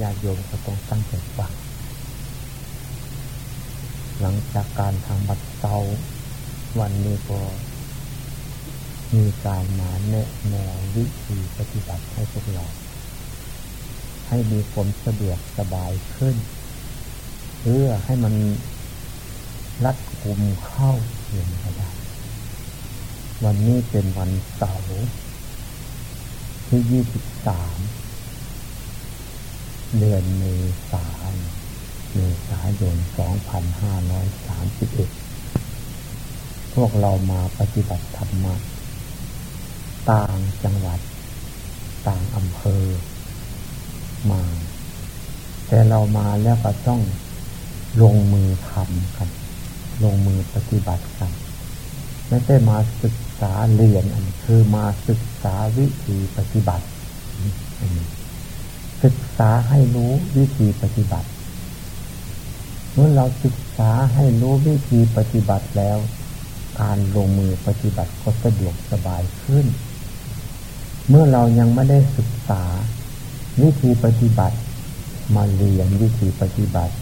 ญาติโยมก็ต้องตั้งใจฟังหลังจากการทำบัตรเตาวันนี้ก็มีการมาแนะแนววิธีปฏิบัติให้พวกเรา ให้มีความสะดวกสบายขึ้น เพื่อให้มันรัดคุมเข้าอย่างไรได้ วันนี้เป็นวันเสาร์ที่ยี่สิบสาม เดือนเมษายนเมษายนสองพันห้าร้อยสามสิบเอ็ดพวกเรามาปฏิบัติธรรมะต่างจังหวัด ต่างอำเภอ มา แต่เรามาแล้วก็ต้องลงมือทำกันลงมือปฏิบัติกัน ไม่ใช่มาศึกษาเรียนอันคือมาศึกษาวิธีปฏิบัติ ศึกษาให้รู้วิธีปฏิบัติ เมื่อเราศึกษาให้รู้วิธีปฏิบัติแล้ว การลงมือปฏิบัติก็สะดวกสบายขึ้น เมื่อเรายังไม่ได้ศึกษา วิธีปฏิบัติมาเรียนวิธีปฏิบัติ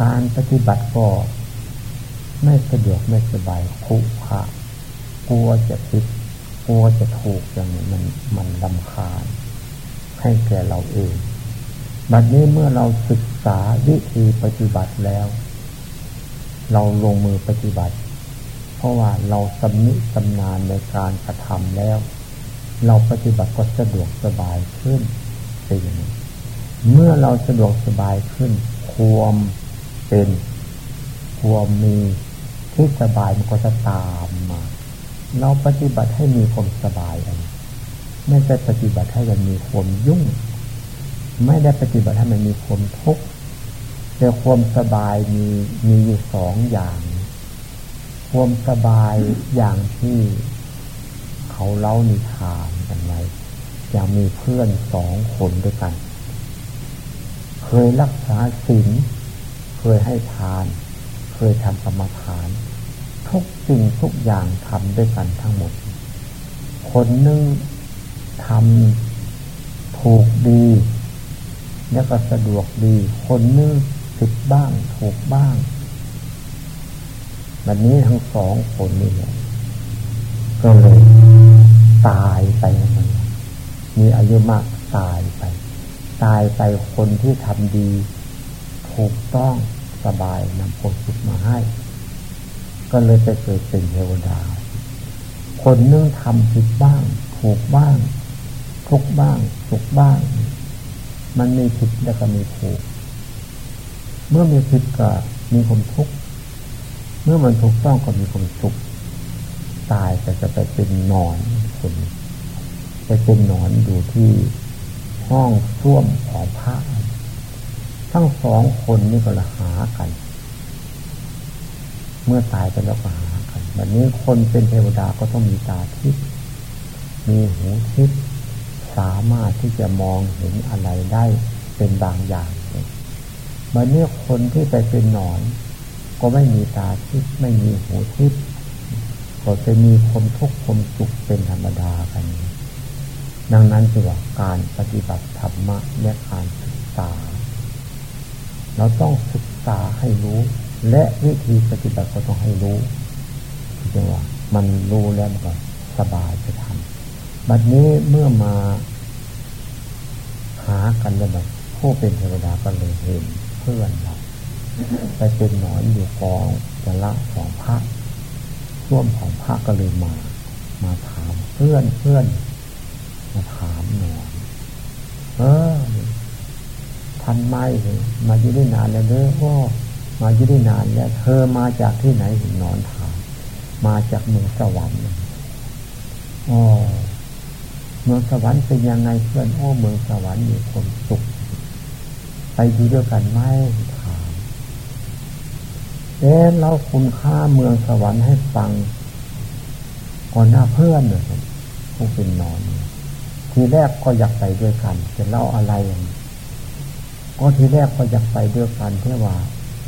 การปฏิบัติก็ไม่สะดวกไม่สบายคุขะกลัวจะผิดกลัวจะถูกอย่างนี้มันมันลำคาญ ให้แก่เราเองบัดนี้เมื่อเราศึกษาวิธีปฏิบัติแล้ว เราลงมือปฏิบัติ เพราะว่าเราสำนิสำนานในการกระทำแล้ว เราปฏิบัติก็สะดวกสบายขึ้นเป็นอย่างนี้เมื่อเราสะดวกสบายขึ้น ความเป็น ความมีที่สบายมันก็จะตามมา เราปฏิบัติให้มีความสบายอัน ไม่ใช่ปฏิบัติให้มันมีความยุ่ง ไม่ได้ปฏิบัติให้มันมีความทุกข์แต่ความสบายมีมีอยู่สองอย่าง ความสบายอย่างที่เขาเล่านิทานกันไว้อย่างมีเพื่อนสองคนด้วยกัน เคยรักษาศีลเคยให้ทาน เคยทำกรรมฐาน ทุกสิ่งทุกอย่างทำด้วยกันทั้งหมด คนนึง ทำถูกดี แล้วก็สะดวกดี คนนึงผิดบ้างถูกบ้างวันนี้ทั้งสองคนนี่ก็เลยตายไปมันมีอายุมากตายไป ตายไปคนที่ทำดี ถูกต้องสบายนำความสุขมาให้ ก็เลยไปเกิดเป็นเทวดา คนนึ่งทำผิดบ้าง ถูกบ้าง ทุกบ้างสุขบ้าง มันมีผิดแล้วก็มีถูก เมื่อมีผิดก็มีความทุกข์เมื่อมันถูกต้องก็มีความสุข ตายแต่จะไปเป็นนอนคนไปเป็นนอนอยู่ที่ห้องส้วมของพระทั้งสองคนนี่ก็ละหากัน เมื่อตายไปแล้วก็หากันแบบนี้คนเป็นเทวดาก็ต้องมีตาทิพย์มีหูทิพย์ สามารถที่จะมองเห็นอะไรได้เป็นบางอย่างบัดนี้คนที่ไปเป็นหนอน ก็ไม่มีตาทิพย์ไม่มีหูทิพย์ก็จะมีความทุกข์ความสุขเป็นธรรมดากัน ดังนั้นจึงว่าการปฏิบัติธรรมะและการศึกษา เราต้องศึกษาให้รู้ และวิธีปฏิบัติก็ต้องให้รู้จึงว่า มันรู้แล้วมันก็สบายจะทำ บัดนี้เมื่อมาหากันแล้วแบผู้เป็นเทวดาก็เลยเห็นเพื่อนเราไปเป็นหนอนอยู่กองจะละของพระร่วมของพระก็เลยมา มาถามเพื่อนเพื่อนมาถามหนอนเออทันไม่เลยมาอยู่ได้นานแล้วเด้อว่ามาอยู่ได้นานแล้วเธอมาจากที่ไหนถึงนอนถาม มาจากเมืองสวรรค์อ๋อ เมืองสวรรค์เป็นยังไงเพื่อนโอ้เมืองสวรรค์มีความสุข ไปอยู่ด้วยกันไหมถามเอ๊ะเราคุณค่าเมืองสวรรค์ให้ฟัง ก่อนหน้าเพื่อนเนี่ยผู้เป็นนอน ทีแรกก็อยากไปด้วยกันจะเล่าอะไรก็ทีแรกก็อยากไปด้วยกันเท่ว่า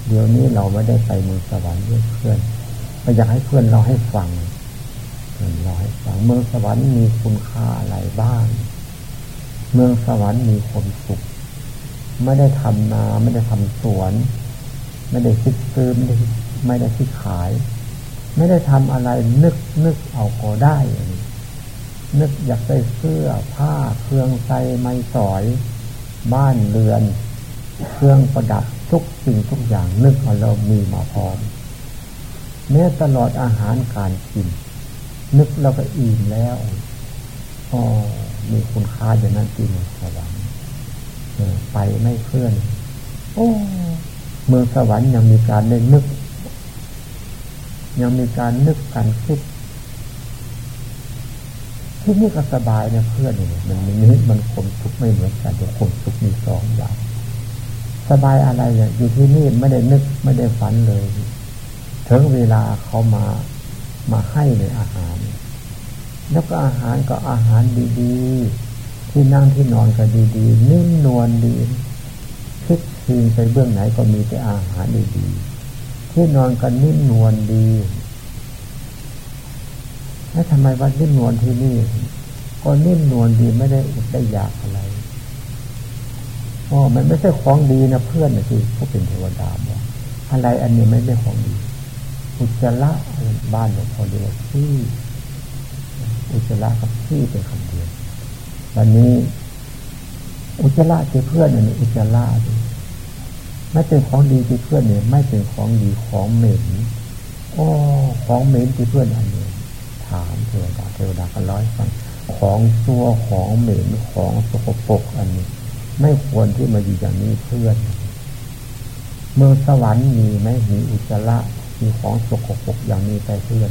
เดี๋ยวนี้เราไม่ได้ไปเมืองสวรรค์ด้วยเพื่อนก็อยากให้เพื่อนเราให้ฟัง เราให้ฟังเมืองสวรรค์มีคุณค่าอะไรบ้าง เมืองสวรรค์มีความสุข ไม่ได้ทำนาไม่ได้ทำสวน ไม่ได้คิดซื้อไม่ได้ไม่ได้คิดขาย ไม่ได้ทำอะไรนึกนึกเอาก็ได้ นึกอยากใส่เสื้อผ้าเครื่องใส่ไม้สอย บ้านเรือน เครื่องประดับทุกสิ่งทุกอย่างนึกเอาเรามีมาพร้อมแม้ตลอดอาหารการกิน นึกเราก็อิ่มแล้วอ๋อมีคุณค่าอย่างนั้นจริงสวรรค์ไปไม่เคลื่อน โอ้เมืองสวรรค์ยังมีการได้นึก ยังมีการนึกการคิดที่นี่ก็สบายนะเพื่อนเนี่ยมันนี้มันคมทุกไม่เหมือนกันแต่คมทุกมีสองอย่างสบายอะไรเนี่ยอยู่ที่นี่ไม่ได้นึกไม่ได้ฝันเลย ถึงเวลาเขามา มาให้เลยอาหาร แล้วก็อาหารก็อาหารดีๆ ที่นั่งที่นอนก็ดีๆนิ่มนวลดีคิดทิงไปเบื้องไหนก็มีแต่อาหารดีๆ ที่นอนก็นิ่มนวลดีแล้วทำไมว่านิ่มนวลที่นี่ ก็นิ่มนวลดีไม่ได้อดได้อยากอะไรอ๋อมันไม่ใช่ของดีนะเพื่อนนะที่ผู้เป็นเทวดาบอกอะไรอันนี้ไม่ใช่ของดี อุจจาระบ้านหลวงพ่อเรียกที่อุจจาระกับที่เป็นคำเดียววันนี้ อุจจาระที่เพื่อนเนี่ยอุจจาระไม่เป็นของดีที่เพื่อนเนี่ยไม่เป็นของดีของเหม็นอ๋อของเหม็นที่เพื่อนอันนี้ถามเทวดาเทวดาก็ร้อยฟังของตัวของเหม็นของสกปรกอันนี้ ไม่ควรที่มาอยู่อย่างนี้เพื่อน เมืองสวรรค์มีไหมมีอุจจาระ มีของสกปรกอย่างนี้ไปเพื่อน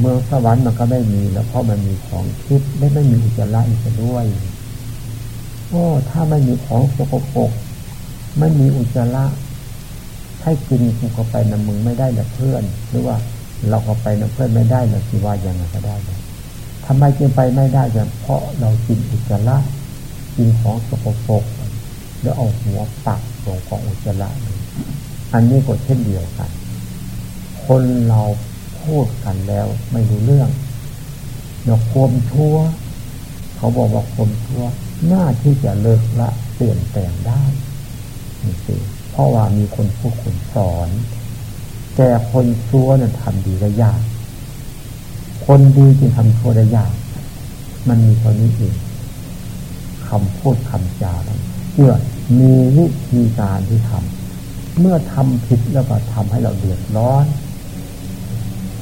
เมืองสวรรค์มันก็ไม่มีแล้วเพราะมันมีของทิพย์ไม่ไม่มีอุจจาระอีกด้วยโอ้ถ้าไม่มีของสกปรกไม่มีอุจจาระให้กินกูก็ไปนำมึงไม่ได้หรอเพื่อน หรือว่าเราก็ไปนำเพื่อนไม่ได้หรอคิว่ายังไงก็ได้เลยทำไมจึงไปไม่ได้กันเพราะเรากินอุจจาระกินของสกปรกแล้วเอาหัวปักลงของอุจจาระอันนี้ก็เช่นเดียวกัน คนเราพูดกันแล้วไม่รู้เรื่องเดี๋ยวความชั่ว เขาบอกว่าความชั่วหน้าที่จะเลิกละเปลี่ยนแปลงได้นี่สิเพราะว่ามีคนพูดคนสอน แต่คนชั่วเนี่ยทำดีได้ยาก คนดีจึงทำชั่วได้ยาก มันมีเท่านี้เองคำพูดคำจาเพื่อมีวิธีการที่ทำเมื่อทำผิดแล้วก็ทำให้เราเดือดร้อน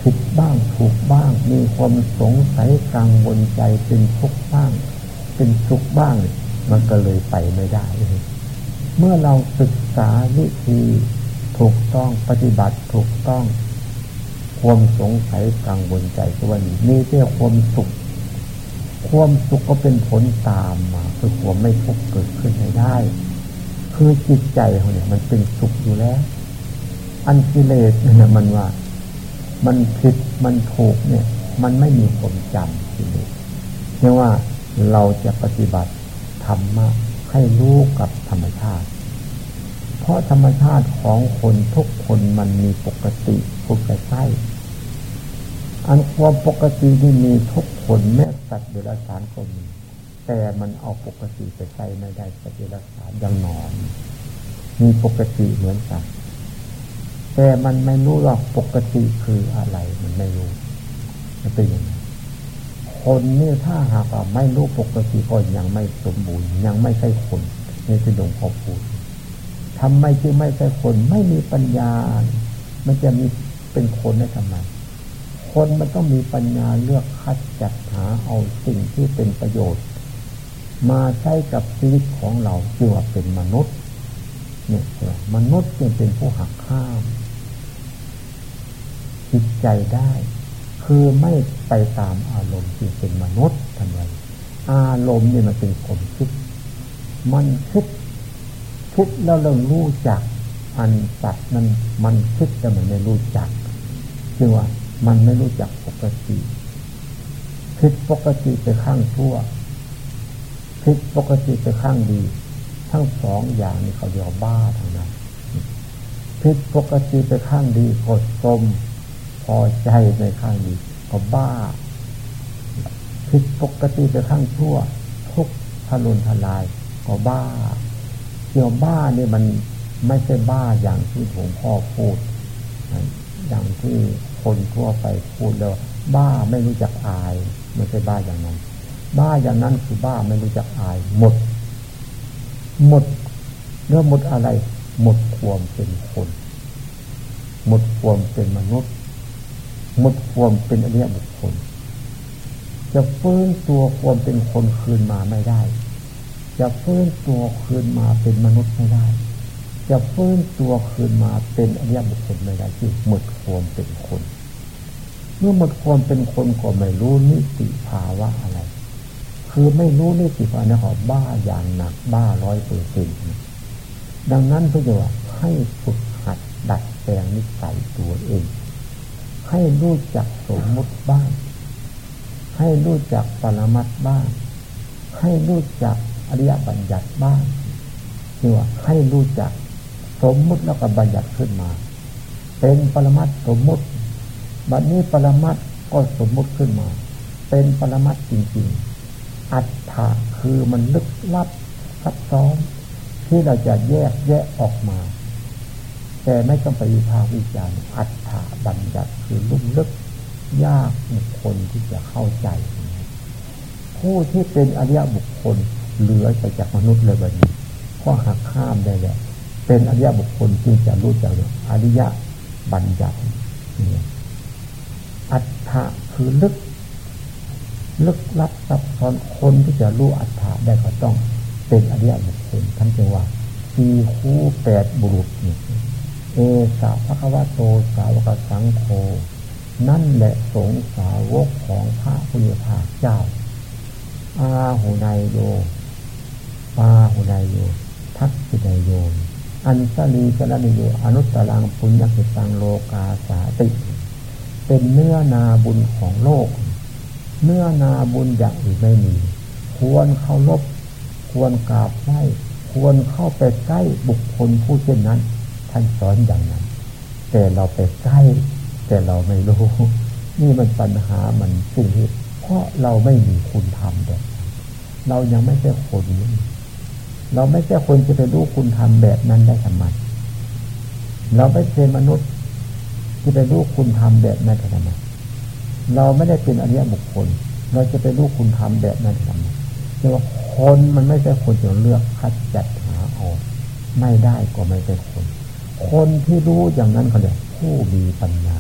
ผิดบ้างถูกบ้าง มีความสงสัยกังวลใจเป็นทุกข์บ้าง เป็นสุขบ้าง มันก็เลยไปไม่ได้ เมื่อเราศึกษาวิธีถูกต้องปฏิบัติถูกต้อง ความสงสัยกังวลใจก็ว่านี่นี่เป็นความสุข ความสุขก็เป็นผลตามมาคือความไม่ทุกข์เกิดขึ้นให้ได้ คือจิตใจเขาเนี่ยมันเป็นสุขอยู่แล้ว อันกิเลสเนี่ยมันว่า มันผิดมันถูกเนี่ย มันไม่มีความจำกิเลสเรียกว่าเราจะปฏิบัติธรรมะให้รู้กับธรรมชาติ เพราะธรรมชาติของคนทุกคนมันมีปกติทุกใต้อันความปกติที่มีทุกคนแม้สัตว์เดรัจฉานก็มี แต่มันเอาปกติไปใช้ไม่ได้สัตว์เดรัจฉานยังนอน มีปกติเหมือนกัน แต่มันไม่รู้ว่าปกติคืออะไร มันไม่รู้มันเป็นย่างไรคนนี่ถ้าหากว่าไม่รู้ปกติก็ยังไม่สมบูรณ์ ยังไม่ใช่คนนี่คือหลวงพ่อพูดทำไมจึงไม่ใช่คนไม่มีปัญญา มันจะมีเป็นคนได้ทำไมคนมันต้องมีปัญญาเลือกคัดจัดหาเอาสิ่งที่เป็นประโยชน์ มาใช้กับชีวิตของเราจึงว่าเป็นมนุษย์เนี่ยมนุษย์จึงเป็นผู้หักข้าม จิตใจได้ คือไม่ไปตามอารมณ์ที่เป็นมนุษย์ทำไมอารมณ์นี่มันเป็นความคิด มันคิดคิดแล้วเรารู้จัก อันสัตว์นั้นมันคิดแต่มันไม่รู้จักคือว่า มันไม่รู้จักปกติคิดปกติไปข้างชั่วคิดปกติไปข้างดี ทั้งสองอย่างนี้เขาเรียกบ้าทางนั้นคิดปกติไปข้างดีกดสม พอใจในข้างดีก็บ้าผิดปกติไปข้างชั่ว ทุกทะลุนทลาย ก็บ้าเกี่ยวบ้าเนี่ยมันไม่ใช่บ้าอย่างที่ผมพ่อพูด อย่างที่คนทั่วไปพูดแล้วบ้าไม่รู้จักอายไม่ใช่บ้าอย่างนั้น บ้าอย่างนั้นคือบ้าไม่รู้จักอาย หมด หมดเรื่องหมดอะไร หมดความเป็นคน หมดความเป็นมนุษย์ หมดความเป็นอริยบุคคล จะฟื้นตัวความเป็นคนคืนมาไม่ได้ จะฟื้นตัวคืนมาเป็นมนุษย์ไม่ได้ จะฟื้นตัวคืนมาเป็นอริยบุคคลไม่ได้ที่หมดความเป็นคน เมื่อหมดความเป็นคนก็ไม่รู้นิติภาวะอะไร คือไม่รู้นิติภาวะนะหอบ้าอย่างหนักบ้าร้อยเปอร์เซ็นต์ดังนั้นพระเจ้าให้ฝึกหัดดัดแปลงนิสัยตัวเอง ให้รู้จักสมมุติบ้าง ให้รู้จักปรมัตบ้าง ให้รู้จักอริยบัญญัติบ้างคือว่าให้รู้จักสมมุติแล้วก็บัญญัติขึ้นมา เป็นปรมัตสมมุติบัดนี้ปรมัตก็สมมุติขึ้นมา เป็นปรมัตจริง ๆ อัตถะคือมันลึกลับซับซ้อนที่เราจะแยกแยะออกมา แต่ไม่ต้องไปวิพากษ์วิจารณ์อัตถะบัญญัติคือลุ่มลึกยากบุคคลที่จะเข้าใจ ผู้ที่เป็นอริยบุคคลเหลือไปจากมนุษย์เลยแบบนี้ข้อหักข้ามได้แหละเป็นอริยบุคคลจึงจะรู้จักอริยบัญญัติอัฏฐะคือลึก ลึกลับซับซ้อนคนที่จะรู้อัฏฐะได้ก็ต้องเป็นอริยบุคคลท่านจะว่าสีคู่แปดบุรุษนี่ เอสาพระควาโตสาวกสังโฆนั่นแหละสงสาวกของพระพุทธภาเจ้า อาหุนายโยปาหุนายโย ทักษินายโย อันสลีจรณิโย อนุตตรังปุญญกิตังโลกาสาติ เป็นเนื้อนาบุญของโลก เนื้อนาบุญอย่างอื่นไม่มี ควรเคารพ ควรกราบไหว้ ควรเข้าไปใกล้บุคคลผู้เช่นนั้น ท่านสอนอย่างนั้น แต่เราไปใกล้ แต่เราไม่รู้ นี่มันปัญหามันสิ่งที่เพราะเราไม่มีคุณธรรมแบบเรายังไม่ใช่คน เราไม่ใช่คนจะไปรู้คุณธรรมแบบนั้นได้ทำไมเราไม่ใช่มนุษย์ที่ไปรู้คุณธรรมแบบนั้นทำไมเราไม่ได้เป็นอริยบุคคล เราจะไปรู้คุณธรรมแบบนั้นทำไมเรียว่าคนมันไม่ใช่คนจะเลือกคัดจัดหาออก ไม่ได้ก็ไม่ใช่คน คนที่รู้อย่างนั้นเขาเรียกผู้มีปัญญา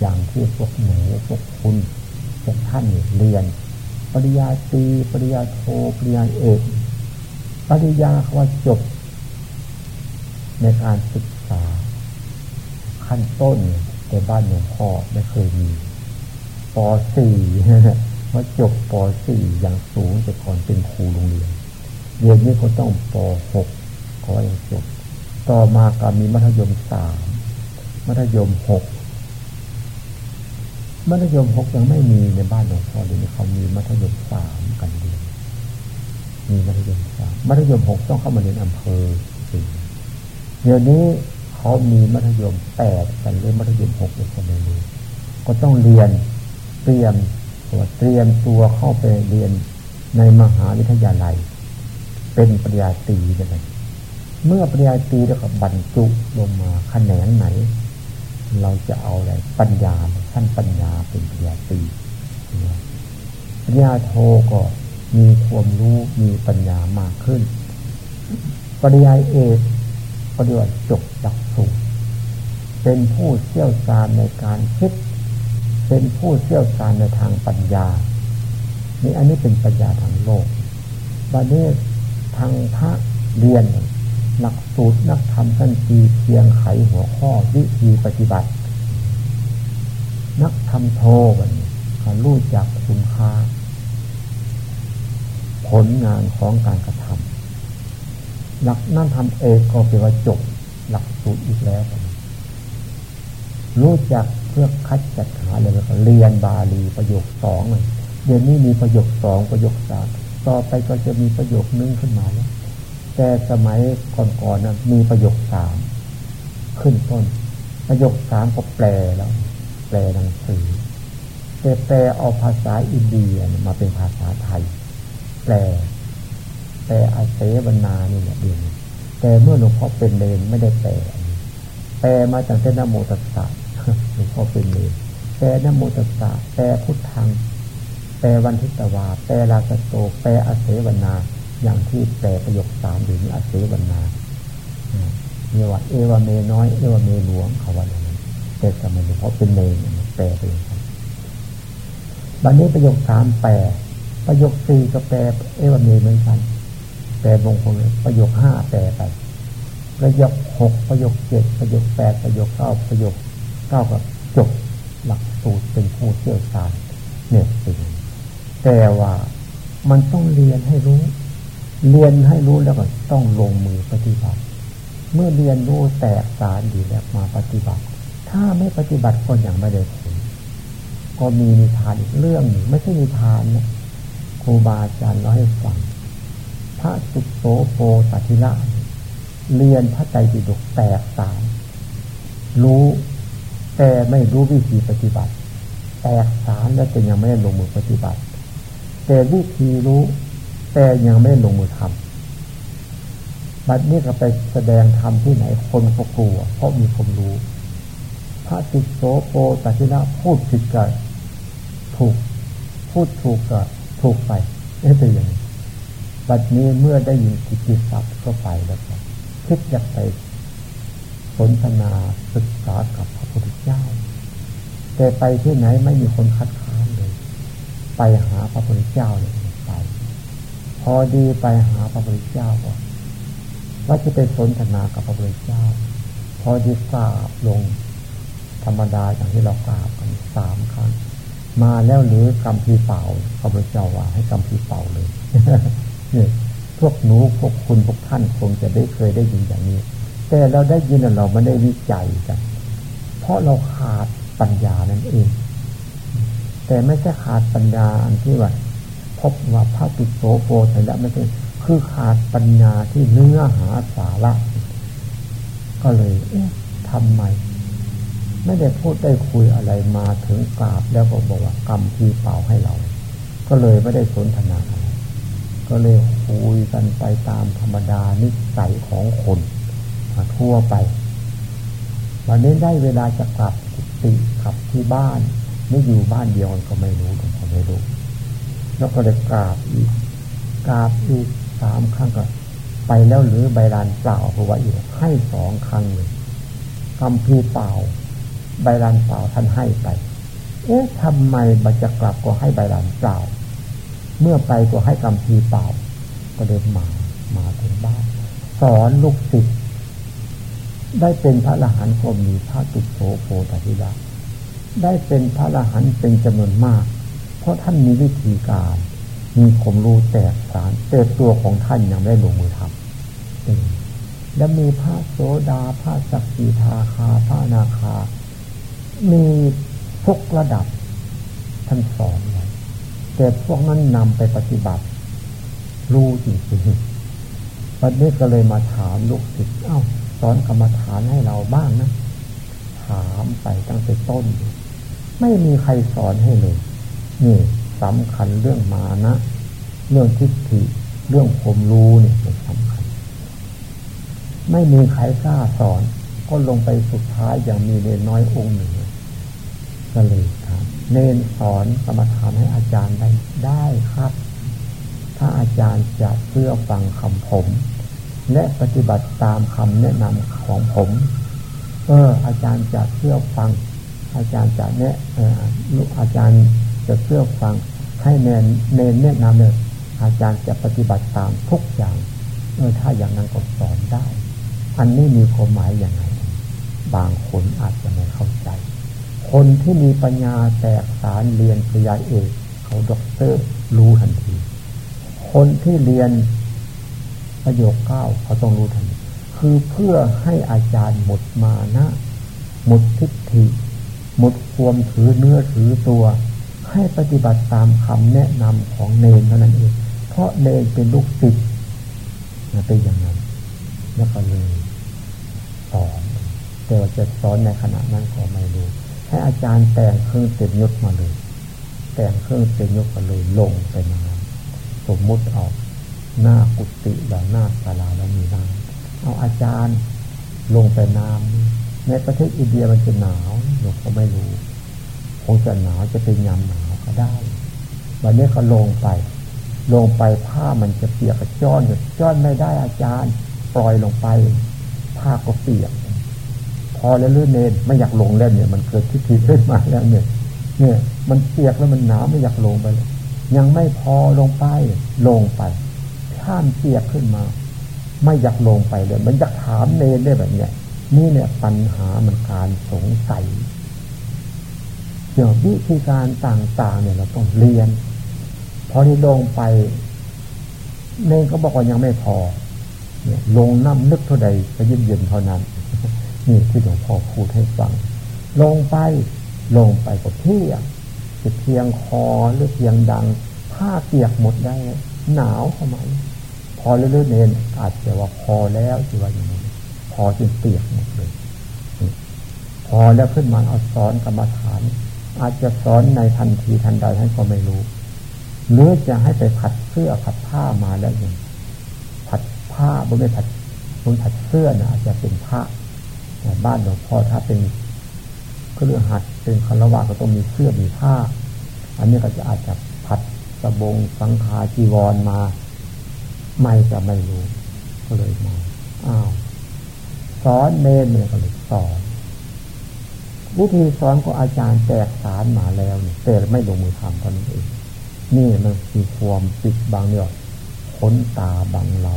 อย่างที่พวกหนูพวกคุณพวกท่านเรียน ปริญาตรีปริญาโทปริญาเอกปริญาเขาว่าจบ ในการศึกษา ขั้นต้นแต่บ้านหลวงพ่อไม่เคยมีป .4 ว่าจบป .4 อย่างสูงแต่ก่อนเป็นครูโรงเรียนเรียนนี้ก็ต้องป .6 ขออย่างจบ ต่อมาก็มีมัธยมสามมัธยมหกมัธยมหกยังไม่มีในบ้านหลวงพ่อเลยเขามีมัธยมสามกันเรียนมีมัธยมสามมัธยมหกต้องเข้ามาเรียนอำเภอสี่เดี๋ยวนี้เขามีมัธยมแปดกันหรือมัธยมหกเด็กคนนี้ก็ต้องเรียนเตรียมตัวเตรียมตัวเข้าไปเรียนในมหาวิทยาลัย เป็นปริญญาตรีเลย เมื่อปริญญาตีแล้วก็บรรจุลงมาแขนงไหน เราจะเอาอะไรปัญญาขั้นปัญญาเป็นปริญญาตีปริญญาโทก็มีความรู้มีปัญญามากขึ้น ปริญญาเอกปฏิบัติจบหลักสูตรเป็นผู้เชี่ยวชาญในการคิด เป็นผู้เชี่ยวชาญในทางปัญญา นี่อันนี้เป็นปัญญาทางโลกบัดนี้ทางพระเรียน หลักสูตรนักธรรมสั้นจีเพียงไขหัวข้อวิธีปฏิบัติ นักธรรมโทวันนี้เขารู้จักคุณค่า ผลงานของการกระทำหลักนั่นทำเอกก็เป็นว่าจบหลักสูตรอีกแล้ว รู้จักเพื่อคัดจัดหาเลยก็เรียนบาลีประโยคสองเลยเดี๋ยวนี้มีประโยคสองประโยคสามต่อไปก็จะมีประโยคนึงขึ้นมาแล้ว แต่สมัยก่อนๆนะมีประโยคสามขึ้นต้น ประโยคสามก็แปลแล้ว แปลหนังสือแต่แปลเอาภาษาอินเดียมาเป็นภาษาไทย แปล แปลอาเซวนานี่แหละเดียแต่เมื่อหลวงพ่อเป็นเลนไม่ได้แปล แปลมาจากเจ้นโมตัสสะหลวงพ่อเป็นเลนแปลนโมตัสสะแปลพุทธัง แปลวันทิตวา แปลลาสโต แปลอเสวนา อย่างที่แปลประโยคสามอยู่นี้อเสวนาเนี่ยว่าเอวเมน้อยเอวเมหลวงเขาว่าอย่างนั้นแต่สมัยหลวงพ่อเป็นเลนแปลไปอย่างนั้นบันนี้ประโยคสามแปลประโยคสี่ก็แปลเอวเมเหมือนกันแปลมงคลประโยคห้าแปลไปประโยคหกประโยคเจ็ดประโยคแปดประโยคเก้าประโยคเก้ากับจบหลักสูตรเป็นผู้เชี่ยวชาญเนี่ยสิแต่ว่ามันต้องเรียนให้รู้ เรียนให้รู้แล้วก็ต้องลงมือปฏิบัติ เมื่อเรียนรู้แตกสารดีแล้วมาปฏิบัติ ถ้าไม่ปฏิบัติก็ยังไม่ได้ผลก็มีนิทานอีกเรื่องหนึ่งไม่ใช่นิทานนะครูบาอาจารย์เล่าให้ฟังพระสุโสโพสัติละเรียนพระใจปิฎกแตกสารรู้แต่ไม่รู้วิธีปฏิบัติ แตกสารแล้วแต่ยังไม่ได้ลงมือปฏิบัติ แต่วิธีรู้ แต่ยังไม่ลงมือทำบัดนี้ก็ไปแสดงธรรมที่ไหนคนก็กลัว เพราะมีความรู้ พระสุโสโปตัติละพูดผิดกันถูกพูดถูกก็ถูกไปนี่เป็นอย่างนี้บัดนี้เมื่อได้ยินกิติศัพท์ก็ไปแล้วครับคิดอยากไปสนทนาศึกษากับพระพุทธเจ้า แต่ไปที่ไหนไม่มีคนคัดค้านเลย ไปหาพระพุทธเจ้าเลย อดีไปหาพระพุทธเจ้าก็ว่าจะไปสนทนากับพระพุทธเจ้า พอดีกราบลง ธรรมดาอย่างที่เรากราบกันสามครั้งมาแล้วหรือกำพีเป่าพระพุทธเจ้าว่า ให้กำพีเป่าเลยเนี่ยพวกหนูพวกคุณพวกท่านคงจะได้เคยได้ยินอย่างนี้ แต่เราได้ยินเราไม่ได้วิจัยกัน เพราะเราขาดปัญญานั่นเอง แต่ไม่ใช่ขาดปัญญาอันที่ว่า พบว่าพระติโสโพไตละไม่ใช่คือขาดปัญญาที่เนื้อหาสาระ ก็เลยเอ๊ะทำไม ไม่ได้พูดได้คุยอะไรมาถึงกราบแล้วก็บอกว่ากรรมที่เป่าให้เรา ก็เลยไม่ได้สนทนาอะไรก็เลยคุยกันไปตามธรรมดานิสัยของคนทั่วไป วันนี้ได้เวลาจะกลับติกลับที่บ้าน ไม่อยู่บ้านเดียวก็ไม่รู้ก็ไม่รู้ แล้วก็เลยกราบอีกกราบอีกสามครั้งก็ไปแล้วหรือใบลานเปล่าเพราะว่าอีกให้สองครั้งเลยคำพีเปล่า ใบลานเปล่าท่านให้ไป เอ๊ะทำไมบัจะกลับก็ให้ใบลานเปล่า เมื่อไปก็ให้กำพีเปล่า ก็เดินมามาถึงบ้านสอนลูกศิษย์ได้เป็นพระอรหันต์ก็มีพระตุโสโพธิดาได้เป็นพระอรหันต์เป็นจำนวนมาก เพราะท่านมีวิธีการ มีความรู้แตกสารแต่ตัวของท่านยังไม่ลงมือทำและมีพระโสดาพระสักกีทาคาพระนาคา มีทุกระดับท่านสอนแต่พวกนั้นนำไปปฏิบัติ รู้จริงๆวันนี้ก็เลยมาถามลูกศิษย์เอ้าสอนกรรมฐานให้เราบ้างนะ ถามไปตั้งแต่ต้น ไม่มีใครสอนให้เลย นี่สำคัญเรื่องมานะ เรื่องทิฏฐิเรื่องผมรู้นี่เป็นสำคัญ ไม่มีใครกล้าสอน ก็ลงไปสุดท้ายอย่างมีเนน้อยองค์หนึ่งก็เลยเนนสอนกรรมฐานให้อาจารย์ได้ได้ครับ ถ้าอาจารย์จะเชื่อฟังคำผม และปฏิบัติตามคำแนะนำของผม เออ อาจารย์จะเชื่อฟัง อาจารย์จะแนะเออลูกอาจารย์ จะเชื่อฟังให้เนนเนนแนะนำเนี่ยอาจารย์จะปฏิบัติตามทุกอย่างเออถ้าอย่างนั้นก็สอนได้ อันนี้มีความหมายอย่างไรบางคนอาจจะไม่เข้าใจ คนที่มีปัญญาแตกสารเรียนปริญญาเอกเขาด็อกเตอร์รู้ทันที คนที่เรียนประโยคเก้าเขาต้องรู้ทันทีคือเพื่อให้อาจารย์หมดมานะ หมดทิฏฐิ หมดความถือเนื้อถือตัว ให้ปฏิบัติตามคำแนะนำของเนนเท่านั้นเอง เพราะเนนเป็นลูกศิษย์เป็นอย่างนั้นแล้วก็เลยสอนแต่ว่าจะสอนในขณะนั้นก็ไม่รู้ให้อาจารย์แต่งเครื่องเต็มยศมาเลย แต่งเครื่องเต็มยศมาเลยลงไปมาสมมุติออกหน้ากุฏิหรือหน้าศาลาแล้วมีน้ำเอาอาจารย์ลงไปน้ำในประเทศอินเดียมันจะหนาวหนูก็ไม่รู้ งจะหนาวจะเป็นยามหนาวก็ได้ วันนี้เขาลงไป ลงไปผ้ามันจะเปียกกระจ้อนจ้อนไม่ได้อาจารย์ ปล่อยลงไป ผ้าก็เปียก พอแล้วลื่นเนนไม่อยากลงแล้วเนี่ย มันเกิดทิฏฐิขึ้นมาแล้วเนี่ย เนี่ย มันเปียกแล้วมันหนาวไม่อยากลงไปเลยยังไม่พอลงไป ลงไปข้ามเปียกขึ้นมา ไม่อยากลงไปเลย มันอยากถามเนรได้แบบเนี้ยนี่เนี่ยปัญหามันการสงสัย เกี่ยววิธีการต่างๆเนี่ยเราต้องเรียน พอที่ลงไปเนรก็บอกว่ายังไม่พอเนี่ยลงน้ำนึกเท่าใดก็เย็นๆเท่านั้น นี่ที่หลวงพ่อพูดให้ฟัง ลงไปลงไปกับเพียงจะเพียงคอหรือเพียงดังผ้าเปียกหมดได้ หนาวทำไมพอเรื่อยๆเนนอาจจะว่าพอแล้วที่ว่าอย่างนี้พอจนเปียกหมดเลย พอแล้วขึ้นมาเอาสอนกรรมฐาน อาจจะสอนในทันทีทันใดท่านก็ไม่รู้หรือจะให้ไปผัดเสื้อผัดผ้ามาแล้วอย่างผัดผ้าบนไม่ผัดบนผัดเสื้อนะอาจจะเป็นผ้าบ้านหลวงพ่อถ้าเป็นเครื่องหัดเป็นคารวะก็ต้องมีเสื้อมีผ้า อันนี้ก็จะอาจจะผัดสบงสังขาจีวรมา ไม่จะไม่รู้ ก็เลยมาอ้าวสอนเนรเนี่ยก็เลยสอน วิธีสอนของอาจารย์แตกสารมาแล้วเนี่ยแต่ไม่ลงมือทำเท่านั้นเองนี่มันคือความปิดบังเนี่ยขนตาบังเรา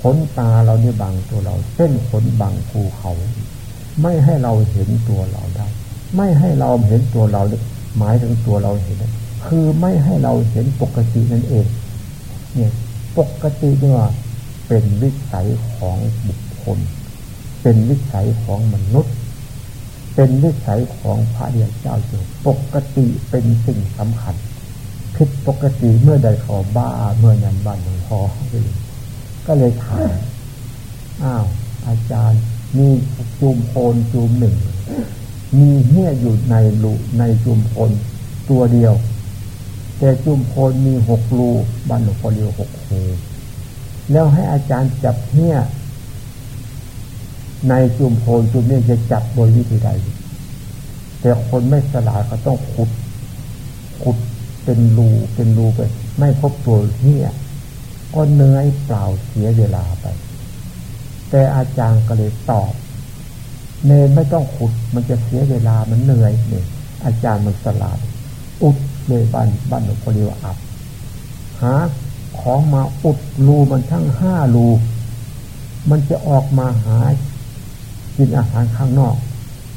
ขนตาเราเนี่ยบังตัวเรา เส้นขนบังภูเขา ไม่ให้เราเห็นตัวเราได้ ไม่ให้เราเห็นตัวเราหมายถึงตัวเราเห็นคือไม่ให้เราเห็นปกตินั่นเอง เนี่ยปกติเนี่ยเป็นวิสัยของบุคคล เป็นวิสัยของมนุษย์ เป็นวิสัยของพระเดียเจ้าเจ้าปกติเป็นสิ่งสำคัญผิดปกติเมื่อใดขอบ้าเมื่อนั้นบ้านหลวงพ่อก็เลยถามอ้าวอาจารย์มีจูมโพนจูมหนึ่ง มีเหี้ยอยู่ในลุในจูมโพนตัวเดียว แต่จุมโพนมีหกรูบ้านหลวงพ่อเรียวหกรูแล้วให้อาจารย์จับเหี้ย ในจุมโพนจุมนี้จะจับโดยวิธีใด แต่คนไม่สลาดก็ต้องขุด ขุดเป็นรูเป็นรูไป ไม่พบตัวเหี้ยก็เนื้อยเปล่าเสียเวลาไป แต่อาจารย์ก็เลยตอบ เนนไม่ต้องขุด มันจะเสียเวลามันเหนื่อยเนี่ยอาจารย์มันสลาด อุดเลยบ้านบ้านหลวงพ่อเดียวอับหาของมาอุดรูมันทั้งห้ารูมันจะออกมาหา กินอาหารข้างนอก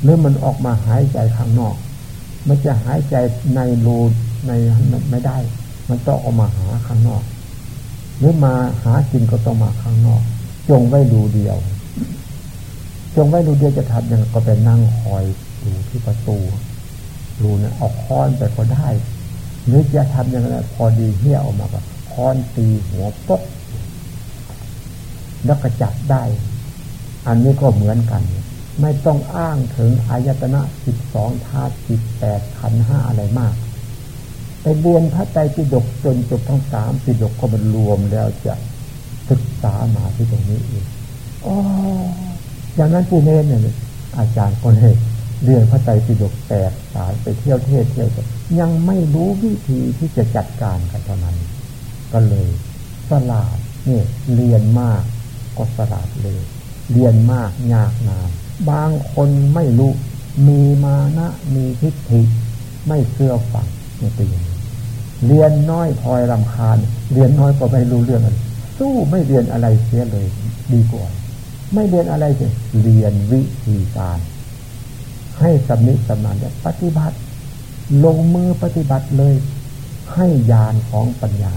หรือมันออกมาหายใจข้างนอก มันจะหายใจในรูในไม่ได้ มันต้องออกมาหาข้างนอก หรือมาหากินก็ต้องมาข้างนอก จงไว้ดูเดียว จงไว้ดูเดียวจะทำยังก็ไปนั่งคอยดูที่ประตูรูเนี่ยออกค้อนไปก็ได้ หรือจะทำย่างไรพอดีเหี้ยออกมาแบบค้อนตีหัวปุ๊บแล้วก็จับได้ อันนี้ก็เหมือนกัน ไม่ต้องอ้างถึงอายตนะสิบสองธาตุสิบแปดขันห้าอะไรมากไปเรียนพระใจปิฎกจนจบทั้งสามปิฎกก็มันรวมแล้วจะศึกษามาที่ตรงนี้เองอ๋ออย่างนั้นปูเนนเนี่ยอาจารย์ก็เลยเรียนพระใจปิฎกแตกสารไปเที่ยวเทศเที่ยวยังไม่รู้วิธีที่จะจัดการกันเท่านั้น ก็เลยสลาดเนี่ยเรียนมากก็สลาดเลย เรียนมากยากนานบางคนไม่รู้มีมานะมีทิฏฐิไม่เชื่อฟังนี่เป็นอย่างเรียนน้อยพลอยรำคาญ เรียนน้อยก็ไม่รู้เรื่องอะไรสู้ไม่เรียนอะไรเสียเลยดีกว่า ไม่เรียนอะไรเลยเรียนวิธีการ ให้สำนิสำนานปฏิบัติ ลงมือปฏิบัติเลย ให้ญาณของปัญญา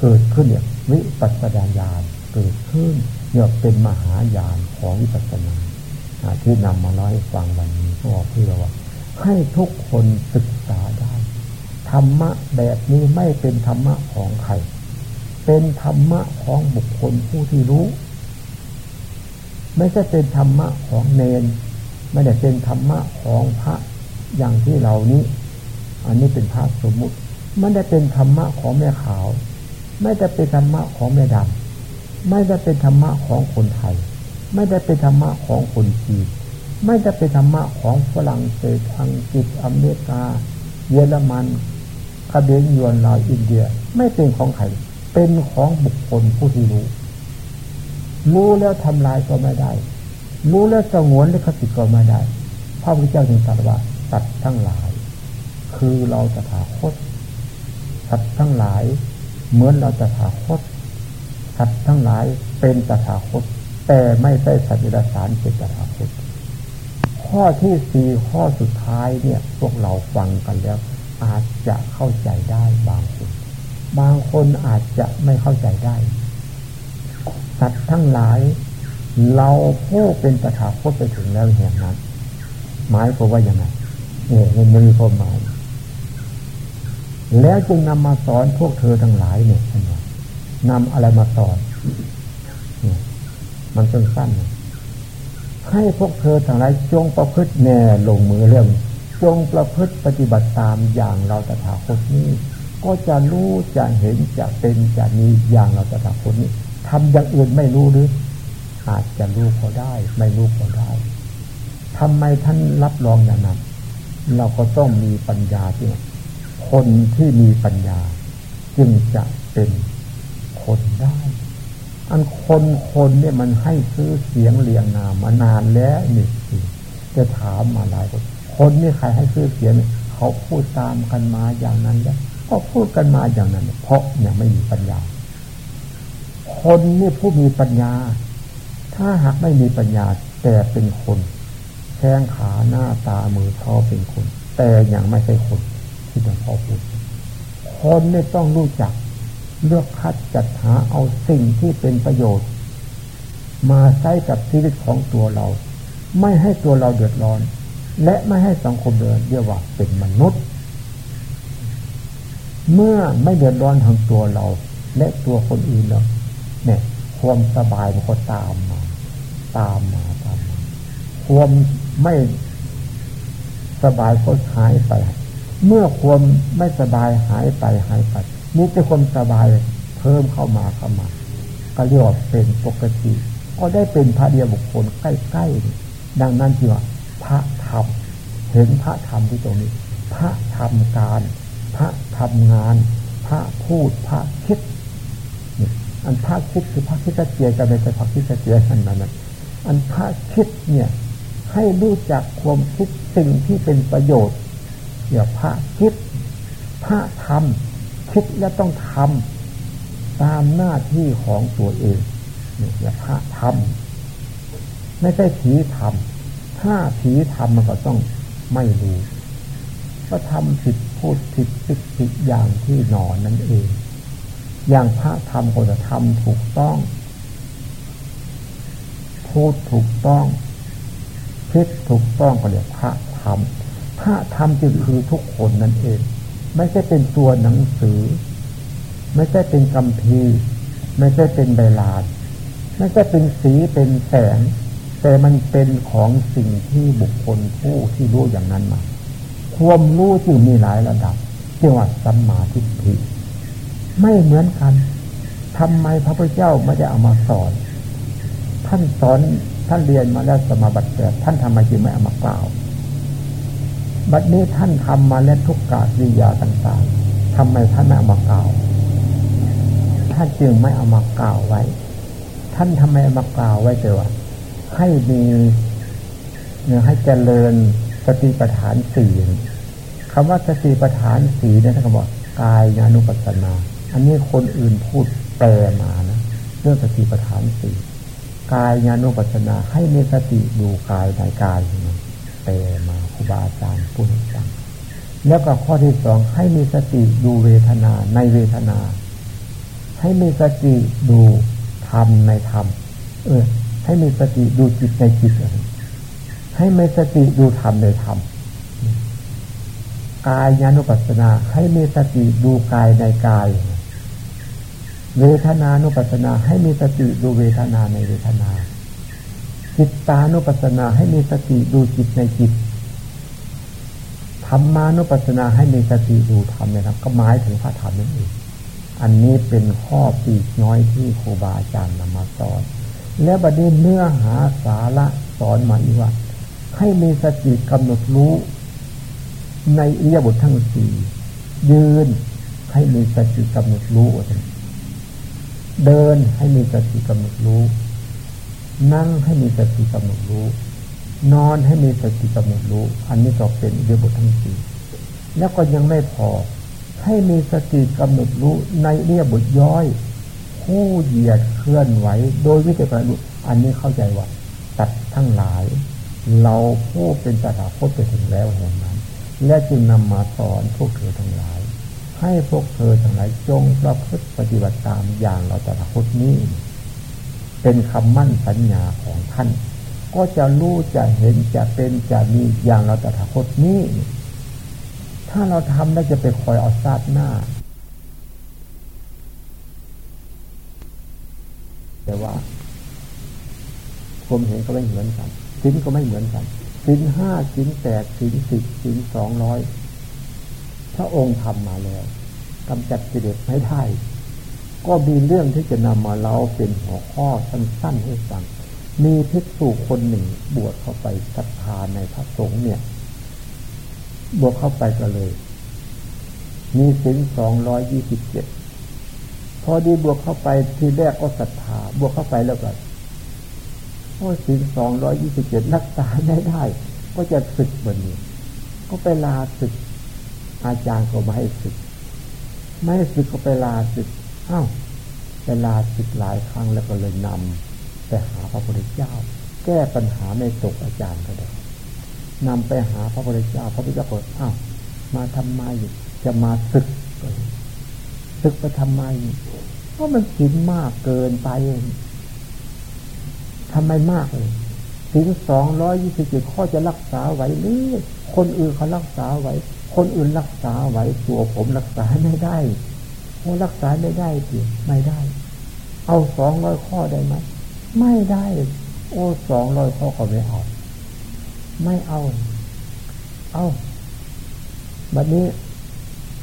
เกิดขึ้นเนี่ยวิปัสสนาญาณ เกิดขึ้นเนี่ยเป็นมหาญาณของวิปัสสนาที่นำมาเล่าให้ฟังวันนี้ก็เพื่อว่า ให้ทุกคนศึกษาได้ ธรรมะแบบนี้ไม่เป็นธรรมะของใคร เป็นธรรมะของบุคคลผู้ที่รู้ ไม่ใช่เป็นธรรมะของเนน ไม่ได้เป็นธรรมะของพระอย่างที่เรานี้ อันนี้เป็นภาพสมมุติ มันได้เป็นธรรมะของแม่ขาว ไม่ได้เป็นธรรมะของแม่ดำ ไม่ได้เป็นธรรมะของคนไทย ไม่ได้เป็นธรรมะของคนจีนไม่ได้เป็นธรรมะของฝรั่งเศสอังกฤษอเมริกา เยอรมันเขมรญวนลาวอินเดีย ไม่เป็นของใครเป็นของบุคคลผู้ที่รู้ รู้แล้วทำลายก็ไม่ได้ รู้แล้วสงวนลิขสิทธิ์ก็ไม่ได้พระพุทธเจ้าจึงตรัสว่าสัตว์ทั้งหลาย คือเราตถาคตสัตว์ทั้งหลาย เหมือนเราตถาคต สัตว์ทั้งหลายเป็นตถาคต แต่ไม่ใช่สัตว์ดิสารเป็นตถาคต ข้อที่สี่ข้อสุดท้ายเนี่ย พวกเราฟังกันแล้ว อาจจะเข้าใจได้บางคนบางคนอาจจะไม่เข้าใจได้ สัตว์ทั้งหลาย เราผู้เป็นตถาคตไปถึงแล้วแห่งนั้นหมายความว่ายังไงเนี่ยมันมีความหมายแล้วจึงนำมาสอนพวกเธอทั้งหลายเนี่ยน นำอะไรมาสอนเนี่ยมันสั้นๆให้พวกเธอทั้งหลายจงประพฤติแน่ลงมือเรื่อง จงประพฤติปฏิบัติตามอย่างเราตถาคตนี้ ก็จะรู้จะเห็นจะเป็นจะมีอย่างเราจะทำคนนี้ทำอย่างอื่นไม่รู้หรืออาจจะรู้ก็ได้ ไม่รู้ก็ได้ทำไมท่านรับรองอย่างนั้นเราก็ต้องมีปัญญาที่คนที่มีปัญญา จึงจะเป็น คนได้ อันคนคนเนี่ยมันให้ซื้อเสียงเรียงนามมานานแล้วนี่สิจะถามมาหลายคนคนนี่ใครให้ซื้อเสียงเขาพูดตามกันมาอย่างนั้นแล้วก็พูดกันมาอย่างนั้น เพราะยังไม่มีปัญญา คนนี่ผู้มีปัญญา ถ้าหากไม่มีปัญญาแต่เป็นคนแข้งขาหน้าตามือเท้าเป็นคน แต่ยังไม่ใช่คนที่หลวงพ่อพูดคนนี่ต้องรู้จัก เลือกคัดจัดหาเอาสิ่งที่เป็นประโยชน์ มาใช้กับชีวิตของตัวเรา ไม่ให้ตัวเราเดือดร้อน และไม่ให้สังคมเดือดเรียกว่าเป็นมนุษย์ เมื่อไม่เดือดร้อนทางตัวเรา และตัวคนอื่นแล้วเนี่ยความสบายมันก็ตามมา ตามมาตามมาความไม่สบายก็หายไป เมื่อความไม่สบายหายไปหายไป นี่เป็นความสบายเพิ่มเข้ามาเข้ามา ก็เรียกว่าเป็นปกติ ก็ได้เป็นพระเดียบุคคลใกล้ๆดังนั้นจึงว่าพระธรรมเห็นพระธรรมที่ตรงนี้ พระธรรมการ พระทำงาน พระพูดพระคิดอันพระคิดคือพระคิดเจียจะไม่ใช่พระคิดเจียนั่นนั่นอันพระคิดเนี่ยให้รู้จักความคิดสิ่งที่เป็นประโยชน์อย่าพระคิดพระทำ คิดแล้วต้องทำตามหน้าที่ของตัวเองเนี่ยพระทำไม่ใช่ผีทำถ้าผีทำมันก็ต้องไม่รู้ก็ทำผิดพูดผิดคิดผิดอย่างที่หนอนนั่นเอง อย่างพระธรรมก็จะทำถูกต้อง พูดถูกต้องคิดถูกต้องก็เรียกพระธรรมพระธรรมจึงคือทุกคนนั่นเอง ไม่ใช่เป็นตัวหนังสือ ไม่ใช่เป็นคำพีไม่ใช่เป็นใบลานไม่ใช่เป็นสีเป็นแสง แต่มันเป็นของสิ่งที่บุคคลผู้ที่รู้อย่างนั้นมา ความรู้จึงมีหลายระดับเรียกว่าสัมมาทิฏฐิไม่เหมือนกันทำไมพระพุทธเจ้าไม่ได้เอามาสอน ท่านสอนท่านเรียนมาแล้วสมาบัติแต่ท่านทำไมจึงไม่เอามากล่าว บัดนี้ท่านทำมาแล้วทุกกาวิยาต่างๆทำไมท่านไม่เอามากล่าวท่านจึงไม่เอามากล่าวไว้ ท่านทำไมเอามากล่าวไว้เจอว่าให้มีเนี่ยให้เจริญสติปัฏฐานสี่คำว่าสติปัฏฐานสีเนี่ยท่านบอกกายญาณุปัสสนา อันนี้คนอื่นพูดแปลมานะเรื่องสติปัฏฐานสี่กายญาณุปัสสนาให้มีสติดูกายในกายนะแปลมา รูบาอาจารย์พูดให้ฟังแล้วก็ข้อที่สองให้มีสติดูเวทนาในเวทนา ให้มีสติดูธรรมในธรรม เออ ให้มีสติดูจิตในจิตให้มีสติดูธรรมในธรรมกายญาณุปัสสนา ให้มีสติดูกายในกาย เวทนานุปัสสนา ให้มีสติดูเวทนาในเวทนา จิตตานุปัสสนาให้มีสติดูจิตในจิต ธรรมานุปัสสนาให้มีสติดูธรรมนะครับ ก็หมายถึงพระธรรมนั่นเองอันนี้เป็นข้อปีกน้อยที่ครูบาอาจารย์นำมาสอน และบัดนี้เนื้อหาสาระสอนมาอีกว่า ให้มีสติกำหนดรู้ ในอิริยาบถทั้งสี่ยืนให้มีสติกำหนดรู้เดินให้มีสติกำหนดรู้ นั่งให้มีสติกำหนดรู้ นอนให้มีสติกำหนดรู้ อันนี้ก็เป็นอิริยบถทั้งสี่แล้วก็ยังไม่พอ ให้มีสติกำหนดรู้ในเรียบทย่อยผู้เหยียดเคลื่อนไหว โดยวิธีการรู้อันนี้เข้าใจว่าตัดทั้งหลาย เราผู้เป็นตถาคตไปถึงแล้วแห่งนั้น และจึงนำมาสอนพวกเธอทั้งหลาย ให้พวกเธอทั้งหลายจงประพฤติปฏิบัติตามอย่างเราตถาคตนี้ เป็นคำมั่นสัญญาของท่าน ก็จะรู้จะเห็นจะเป็นจะมีอย่างเราตถาคตนี้ ถ้าเราทำแล้วจะไปคอยเอาซาดหน้า แต่ว่าผมเห็นก็ไม่เหมือนกันสินก็ไม่เหมือนกันสินห้าสินแปดสินสิบสินสองร้อยพระองค์ทำมาแล้วกำจัดกิเลสไม่ได้ ก็มีเรื่องที่จะนำมาเล่าเป็นหัวข้อสั้นๆให้ฟัง มีภิกษุคนหนึ่งบวชเข้าไปศรัทธาในพระสงฆ์เนี่ย บวกเข้าไปก็เลย มีสินสองร้อยยี่สิบเจ็ดพอดีบวกเข้าไปทีแรกก็ศรัทธา บวกเข้าไปแล้วก็โอ้สินสองร้อยยี่สิบเจ็ดรักษาไม่ได้ ก็จะศึกแบบนี้ ก็ไปลาศึก อาจารย์ก็ไม่ให้ศึก ไม่ให้ศึกก็ไปลาศึกอ้าวไปลาศึกหลายครั้งแล้วก็เลยนำ ไปหาพระพุทธเจ้า แก้ปัญหาไม่ตกอาจารย์ก็ได้นำไปหาพระพุทธเจ้า พระพุทธเจ้าบอกอ้าวมาทำไมจะมาศึกศึกไปทำไมเพราะมันสินมากเกินไปทำไมมากเลยสินสองร้อยยี่สิบเจ็ดข้อจะรักษาไหวหรือคนอื่นเขารักษาไหวคนอื่นรักษาไหวตัวผมรักษาไม่ได้โอ้รักษาไม่ได้สิไม่ได้ เอาสองร้อยข้อได้ไหม ไม่ได้ โอ้สองร้อยข้อก็ไม่เอา ไม่เอา เอาแบบนี้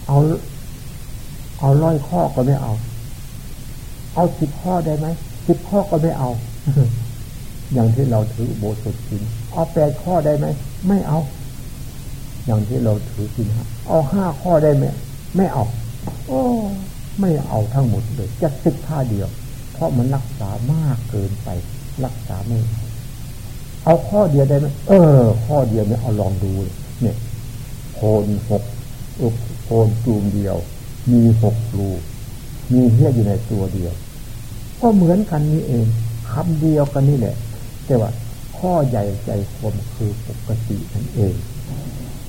เอา เอาร้อยข้อก็ไม่เอา เอาสิบข้อได้ไหมสิบข้อก็ไม่เอา อย่างที่เราถือโบสถกินเอาแปดข้อได้ไหม ไม่เอา อย่างที่เราถือกินฮะเอาห้าข้อได้ไหม ไม่เอา โอ้ ไม่เอาทั้งหมดเลยจะสิบท่าเดียว เพราะมันรักษามากเกินไป รักษาไม่เอาข้อเดียวได้ไหมเออ ข้อเดียวเนี่ยเอาลองดูเนี่ยโคนหกอุโคนจูมเดียว มีหกรูมีเฮี้ยอยู่ในตัวเดียว ก็เหมือนกันนี่เองคำเดียวกันนี่แหละ แต่ว่าข้อใหญ่ใจคนคือปกตินั่นเอง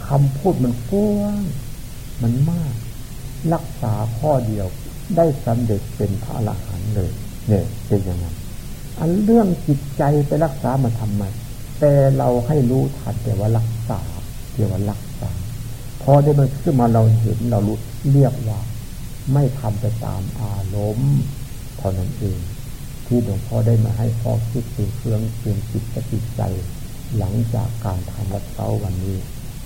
คำพูดมันกว้างมันมาก รักษาข้อเดียวได้สำเร็จเป็นพระอรหันต์เลย เนี่ยเป็นอย่างนั้นอันเรื่องจิตใจไปรักษามาทำไมแต่เราให้รู้ทันแต่ว่ารักษาเรียกว่ารักษาพอได้มันขึ้นมาเราเห็นเรารู้เรียกว่า ไม่ทำไปตามอารมณ์เท่านั้นเองที่หลวงพ่อได้มาให้พ่อคิดถึงเครื่องเปลี่ยนจิตจิตใจ หลังจากการทำรักเช้าวันนี้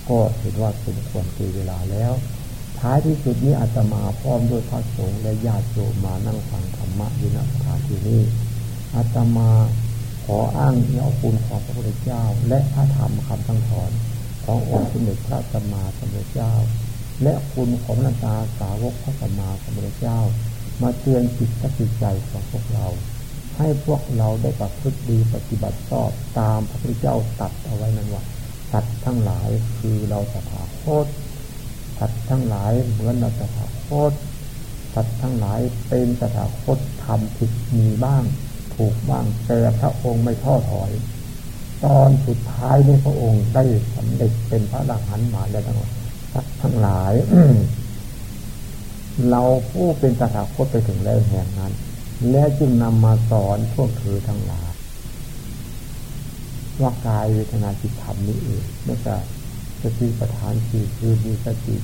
ก็เห็นว่าสมควรคือเวลาแล้ว ท้ายที่สุดนี้อาตมาพร้อมด้วยพระสงฆ์และญาติโยมมานั่งฟังธรรมะอยู่ณสถานที่นี้อาตมาขออ้างเอาคุณของพระพุทธเจ้า และพระธรรมคำตั้งสอน ขององค์สมเด็จพระสัมมาสัมพุทธเจ้า และคุณของนันตาสาวกพระสัมมาสัมพุทธเจ้า มาเตือนจิตจิตใจของพวกเรา ให้พวกเราได้ประพฤติดีปฏิบัติชอบตามพระพุทธเจ้าตัดเอาไว้นั้นว่าสัตว์ทั้งหลายคือเราสถาคต สัตว์ทั้งหลายเหมือนเราสถาคตสัตว์ทั้งหลายเป็นสถาคตทำผิดมีบ้าง ถูกบ้างแต่พระองค์ไม่ท้อถอย ตอนสุดท้ายนี่พระองค์ได้สำเร็จเป็นพระอรหันต์มาแล้วทั้งหมดทั้งหลาย เราผู้เป็นตถาคตไปถึงแล้วแห่งนั้น และจึงนำมาสอนพวกเธอทั้งหลายว่ากายเวทนาจิตธรรมนี้เองไม่ใช่สติประธานสี่คือมีสติ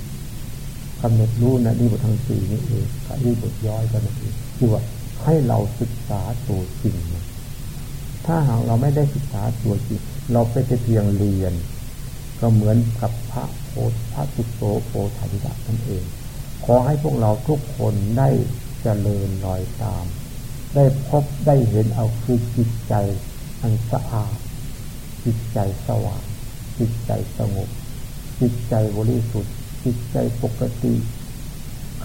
กำหนดรู้นะนี่บททั้งสี่นี่เองนี่บทย่อยกันนี่คือว่าให้เราศึกษาตัวจริงถ้าหากเราไม่ได้ศึกษาตัวจริง เราไปเพียงเรียน ก็เหมือนกับพระโพพระสุโตโพธิดานั่นเอง ขอให้พวกเราทุกคนได้เจริญลอยตาม ได้พบได้เห็นเอาคือจิตใจอันสะอาดจิตใจสว่างจิตใจสงบจิตใจบริสุทธิ์ จิตใจปกติ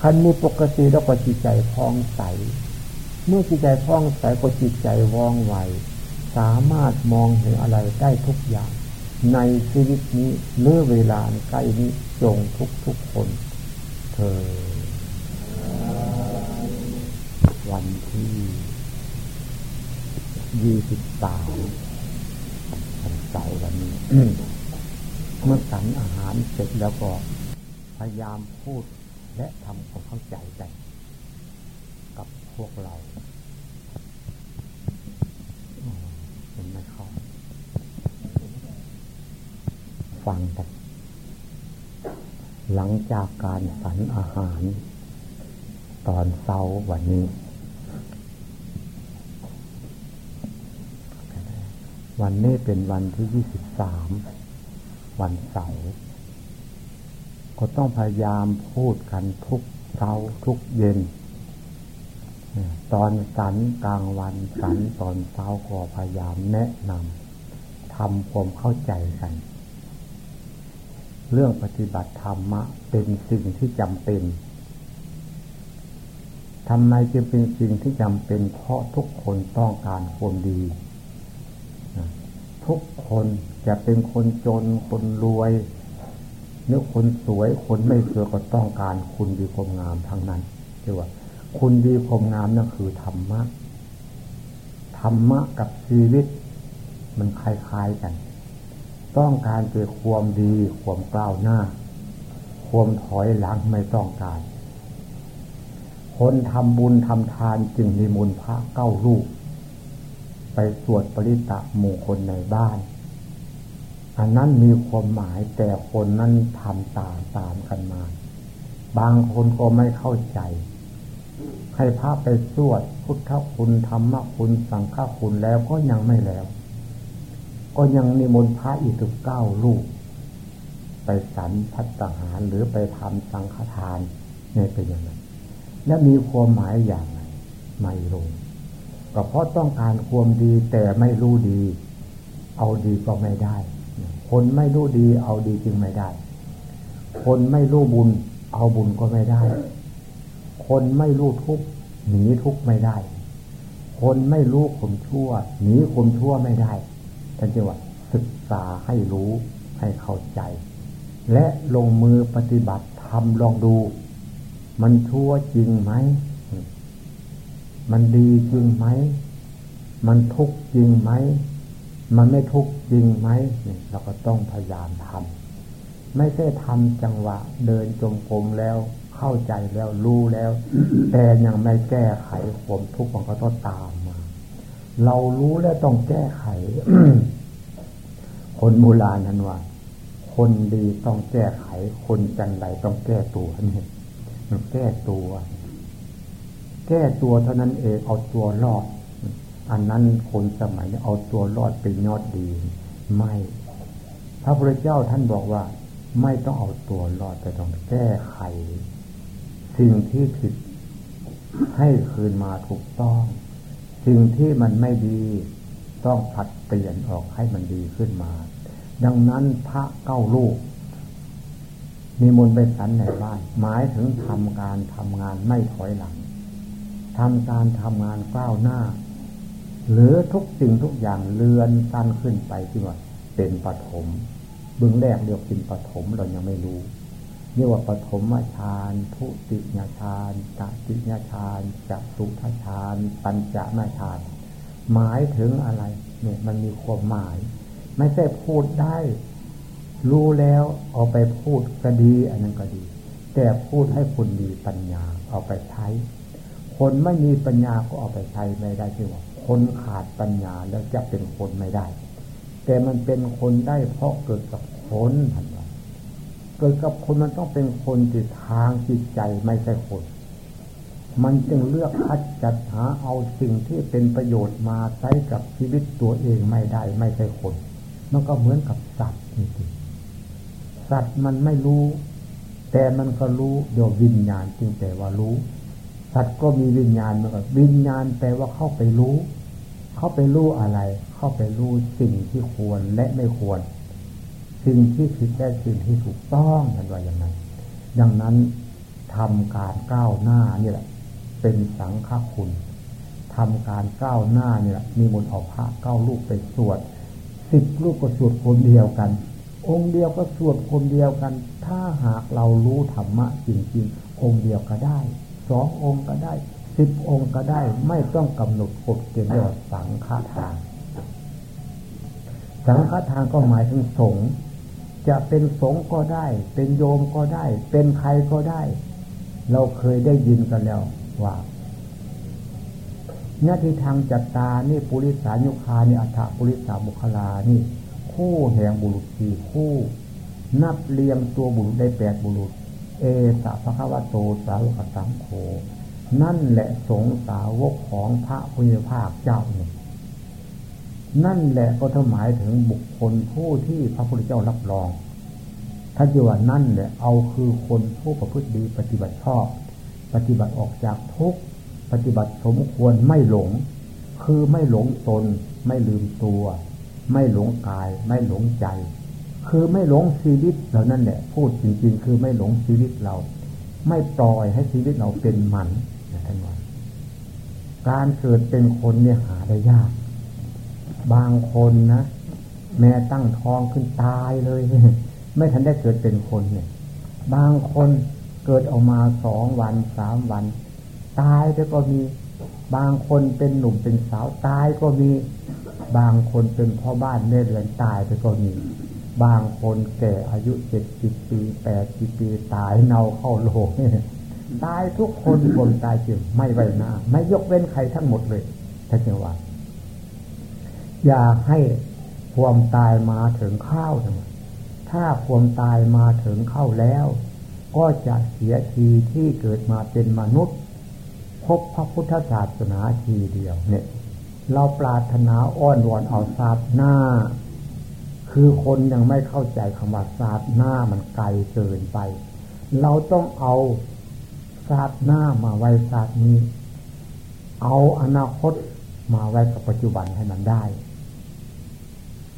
คันมีปกติแล้วก็จิตใจพองใส เมื่อจิตใจพองใสก็จิตใจว่องไวสามารถมองเห็นอะไรได้ทุกอย่าง ในชีวิตนี้เมื่อเวลาใกล้นี้จงทุกทุกคน เธอ วันที่ยี่สิบสามวันเสาร์วันนี้ เมื่อสันอาหารเสร็จแล้วก็ พยายามพูดและทำความเข้าใจกันกับพวกเราเห็นไหมเขาฟังกันหลังจากการสันอาหาร ตอนเช้าวันนี้ วันนี้เป็นวันที่ยี่สิบสามวันเสาร์ ก็ต้องพยายามพูดกันทุกเช้าทุกเย็น ตอนสันกลางวันสันตอนเช้าก็พยายามแนะนำทำความเข้าใจกัน เรื่องปฏิบัติธรรมะเป็นสิ่งที่จำเป็นทำไมจึงเป็นสิ่งที่จำเป็นเพราะทุกคนต้องการความดี ทุกคนจะเป็นคนจนคนรวย เนื้อคนสวยคนไม่สวยก็ต้องการคุณดีความงามทั้งนั้นเรียกว่า คุณดีความงามนั่นคือธรรมะธรรมะกับชีวิต มันคล้ายๆกัน ต้องการเกิดความดีความกล้าวหน้า ความถอยหลังไม่ต้องการ คนทำบุญทำทานจึงมีมูลพระเก้าลูกไปสวดปริตะมงคลในบ้าน อันนั้นมีความหมายแต่คนนั้นทำตามตามกันมา บางคนก็ไม่เข้าใจ ให้พระไปสวดพุทธคุณธรรมคุณสังฆคุณแล้วก็ยังไม่แล้ว ก็ยังนิมนต์พระอีกถึงเก้าลูก ไปสันพัฒหารหรือไปทำสังฆทานนี่เป็นอย่างนั้นและมีความหมายอย่างไรไม่รู้ก็เพราะต้องการความดีแต่ไม่รู้ดี เอาดีก็ไม่ได้ คนไม่รู้ดีเอาดีจึงไม่ได้ คนไม่รู้บุญ เอาบุญก็ไม่ได้ คนไม่รู้ทุกหนีทุกไม่ได้ คนไม่รู้ข่มชั่ว หนีข่มชั่วไม่ได้ท่านจึงว่าศึกษาให้รู้ให้เข้าใจ และลงมือปฏิบัติทำลองดู มันชั่วจริงไหม มันดีจริงไหม มันทุกข์จริงไหม มันไม่ทุกข์จริงไหมเราก็ต้องพยายามทำไม่ใช่ทำจังหวะ เดินจงกรมแล้วเข้าใจแล้วรู้แล้ว แต่ยังไม่แก้ไขความทุกข์มันก็ต้องตามมา เรารู้แล้วต้องแก้ไข คนโบราณนั้นว่า คนดีต้องแก้ไข คนจันไรต้องแก้ตัวนี่มันแก้ตัว แก้ตัวเท่านั้นเองเอาตัวรอด อันนั้นคนสมัยนี้เอาตัวรอดเป็นยอดดี ไม่ พระพุทธเจ้าท่านบอกว่า ไม่ต้องเอาตัวรอดแต่ต้องแก้ไข สิ่งที่ผิดให้คืนมาถูกต้อง สิ่งที่มันไม่ดีต้องผัดเปลี่ยนออกให้มันดีขึ้นมา ดังนั้นพระเก้าลูกมีมนไปสันในบ้าน หมายถึงทำการทำงานไม่ถอยหลังทำการทำงานก้าวหน้า หรือทุกสิ่งทุกอย่างเลื่อนสั้นขึ้นไปที่ว่าเป็นปฐมเบื้องแรกเรียกเป็นปฐมเรายังไม่รู้เรียกว่าปฐมฌานทุติยฌานตติยฌานจัตุทฌานปัญจมาฌานหมายถึงอะไร เนี่ย มันมีความหมาย ไม่ใช่พูดได้ รู้แล้วเอาไปพูดก็ดี อันนั้นก็ดี แต่พูดให้คนมีปัญญาเอาไปใช้ คนไม่มีปัญญาก็เอาไปใช้ไม่ได้ที่ว่า คนขาดปัญญาแล้วจะเป็นคนไม่ได้ แต่มันเป็นคนได้เพราะเกิดกับคนทันว่าเกิดกับคนมันต้องเป็นคนจิตทางจิตใจไม่ใช่คน มันจึงเลือกคัดจัดหาเอาสิ่งที่เป็นประโยชน์มาใช้กับชีวิตตัวเองไม่ได้ ไม่ใช่คนมันก็เหมือนกับสัตว์นี่สิสัตว์มันไม่รู้ แต่มันก็รู้เดี๋ยววิญญาณจึงแต่ว่ารู้ สัตว์ก็มีวิญญาณเหมือนกันวิญญาณแปลว่าเข้าไปรู้ เข้าไปรู้อะไร เข้าไปรู้สิ่งที่ควรและไม่ควร สิ่งที่ผิดและสิ่งที่ถูกต้องกันว่าอย่างนั้นดังนั้นทำการก้าวหน้านี่แหละ เป็นสังฆคุณทำการก้าวหน้านี่ยมีมนเอาพระเก้าลูกไปสวดสิบลูกก็สวดคนเดียวกัน องค์เดียวก็สวดคนเดียวกัน ถ้าหากเรารู้ธรรมะจริงๆ องค์เดียวก็ได้ สององค์ก็ได้สิบองค์ก็ได้ไม่ต้องกำหนดกฎเกณฑ์เรียกว่าสังฆทาน สังฆทานก็หมายถึงสงฆ์จะเป็นสงฆ์ก็ได้ เป็นโยมก็ได้ เป็นใครก็ได้ เราเคยได้ยินกันแล้วว่านาทีทางจัตตานี่ปุริสายุคานี่อัฏฐปุริสาบุคลานี่ คู่แห่งบุรุษสี่คู่ นับเรียงตัวบุรุษได้แปดบุรุษ เอสะพระควโตสาวกสังโฆนั่นแหละสงสาวกของพระพุทธภาคเจ้าเนี่ยนั่นแหละก็ถ้าหมายถึงบุคคลผู้ที่พระพุทธเจ้ารับรองถ้าจะว่านั่นแหละเอาคือคนผู้ประพฤติดีปฏิบัติชอบ ปฏิบัติออกจากทุกปฏิบัติสมควรไม่หลง คือไม่หลงตน ไม่ลืมตัว ไม่หลงกาย ไม่หลงใจ คือไม่หลงชีวิตเรานั่นแหละพูดจริง ๆ คือไม่หลงชีวิตเรา ไม่ปล่อยให้ชีวิตเราเป็นมันนะท่านว่าการเกิดเป็นคนเนี่ยหาได้ยาก บางคนนะแม่ตั้งท้องขึ้นตายเลย ไม่ทันได้เกิดเป็นคนเนี่ย บางคนเกิดออกมาสองวันสามวัน ตายไปก็มีบางคนเป็นหนุ่มเป็นสาวตายก็มี บางคนเป็นพ่อบ้านแม่เรือนตายไปก็มี บางคนแก่อายุเจ็ดสิบปีแปดสิบปีตายเนาเข้าโลกตายทุกคนบนตายจึงไม่ไว้หน้า ไม่ยกเว้นใครทั้งหมดเลยท่านเจ้าว่า อย่าให้ความตายมาถึงข้าวทั้งถ้าความตายมาถึงเข้าแล้ว ก็จะเสียทีที่เกิดมาเป็นมนุษย์พบพระพุทธศาสนาทีเดียวเนี่ย เราปรารถนาอ้อนวอนเอาศาสหน้า คือคนยังไม่เข้าใจคำว่าศาสตร์หน้ามันไกลเกินไป เราต้องเอาศาสตร์หน้ามาไว้ศาสตร์นี้ เอาอนาคตมาไว้กับปัจจุบันให้มันได้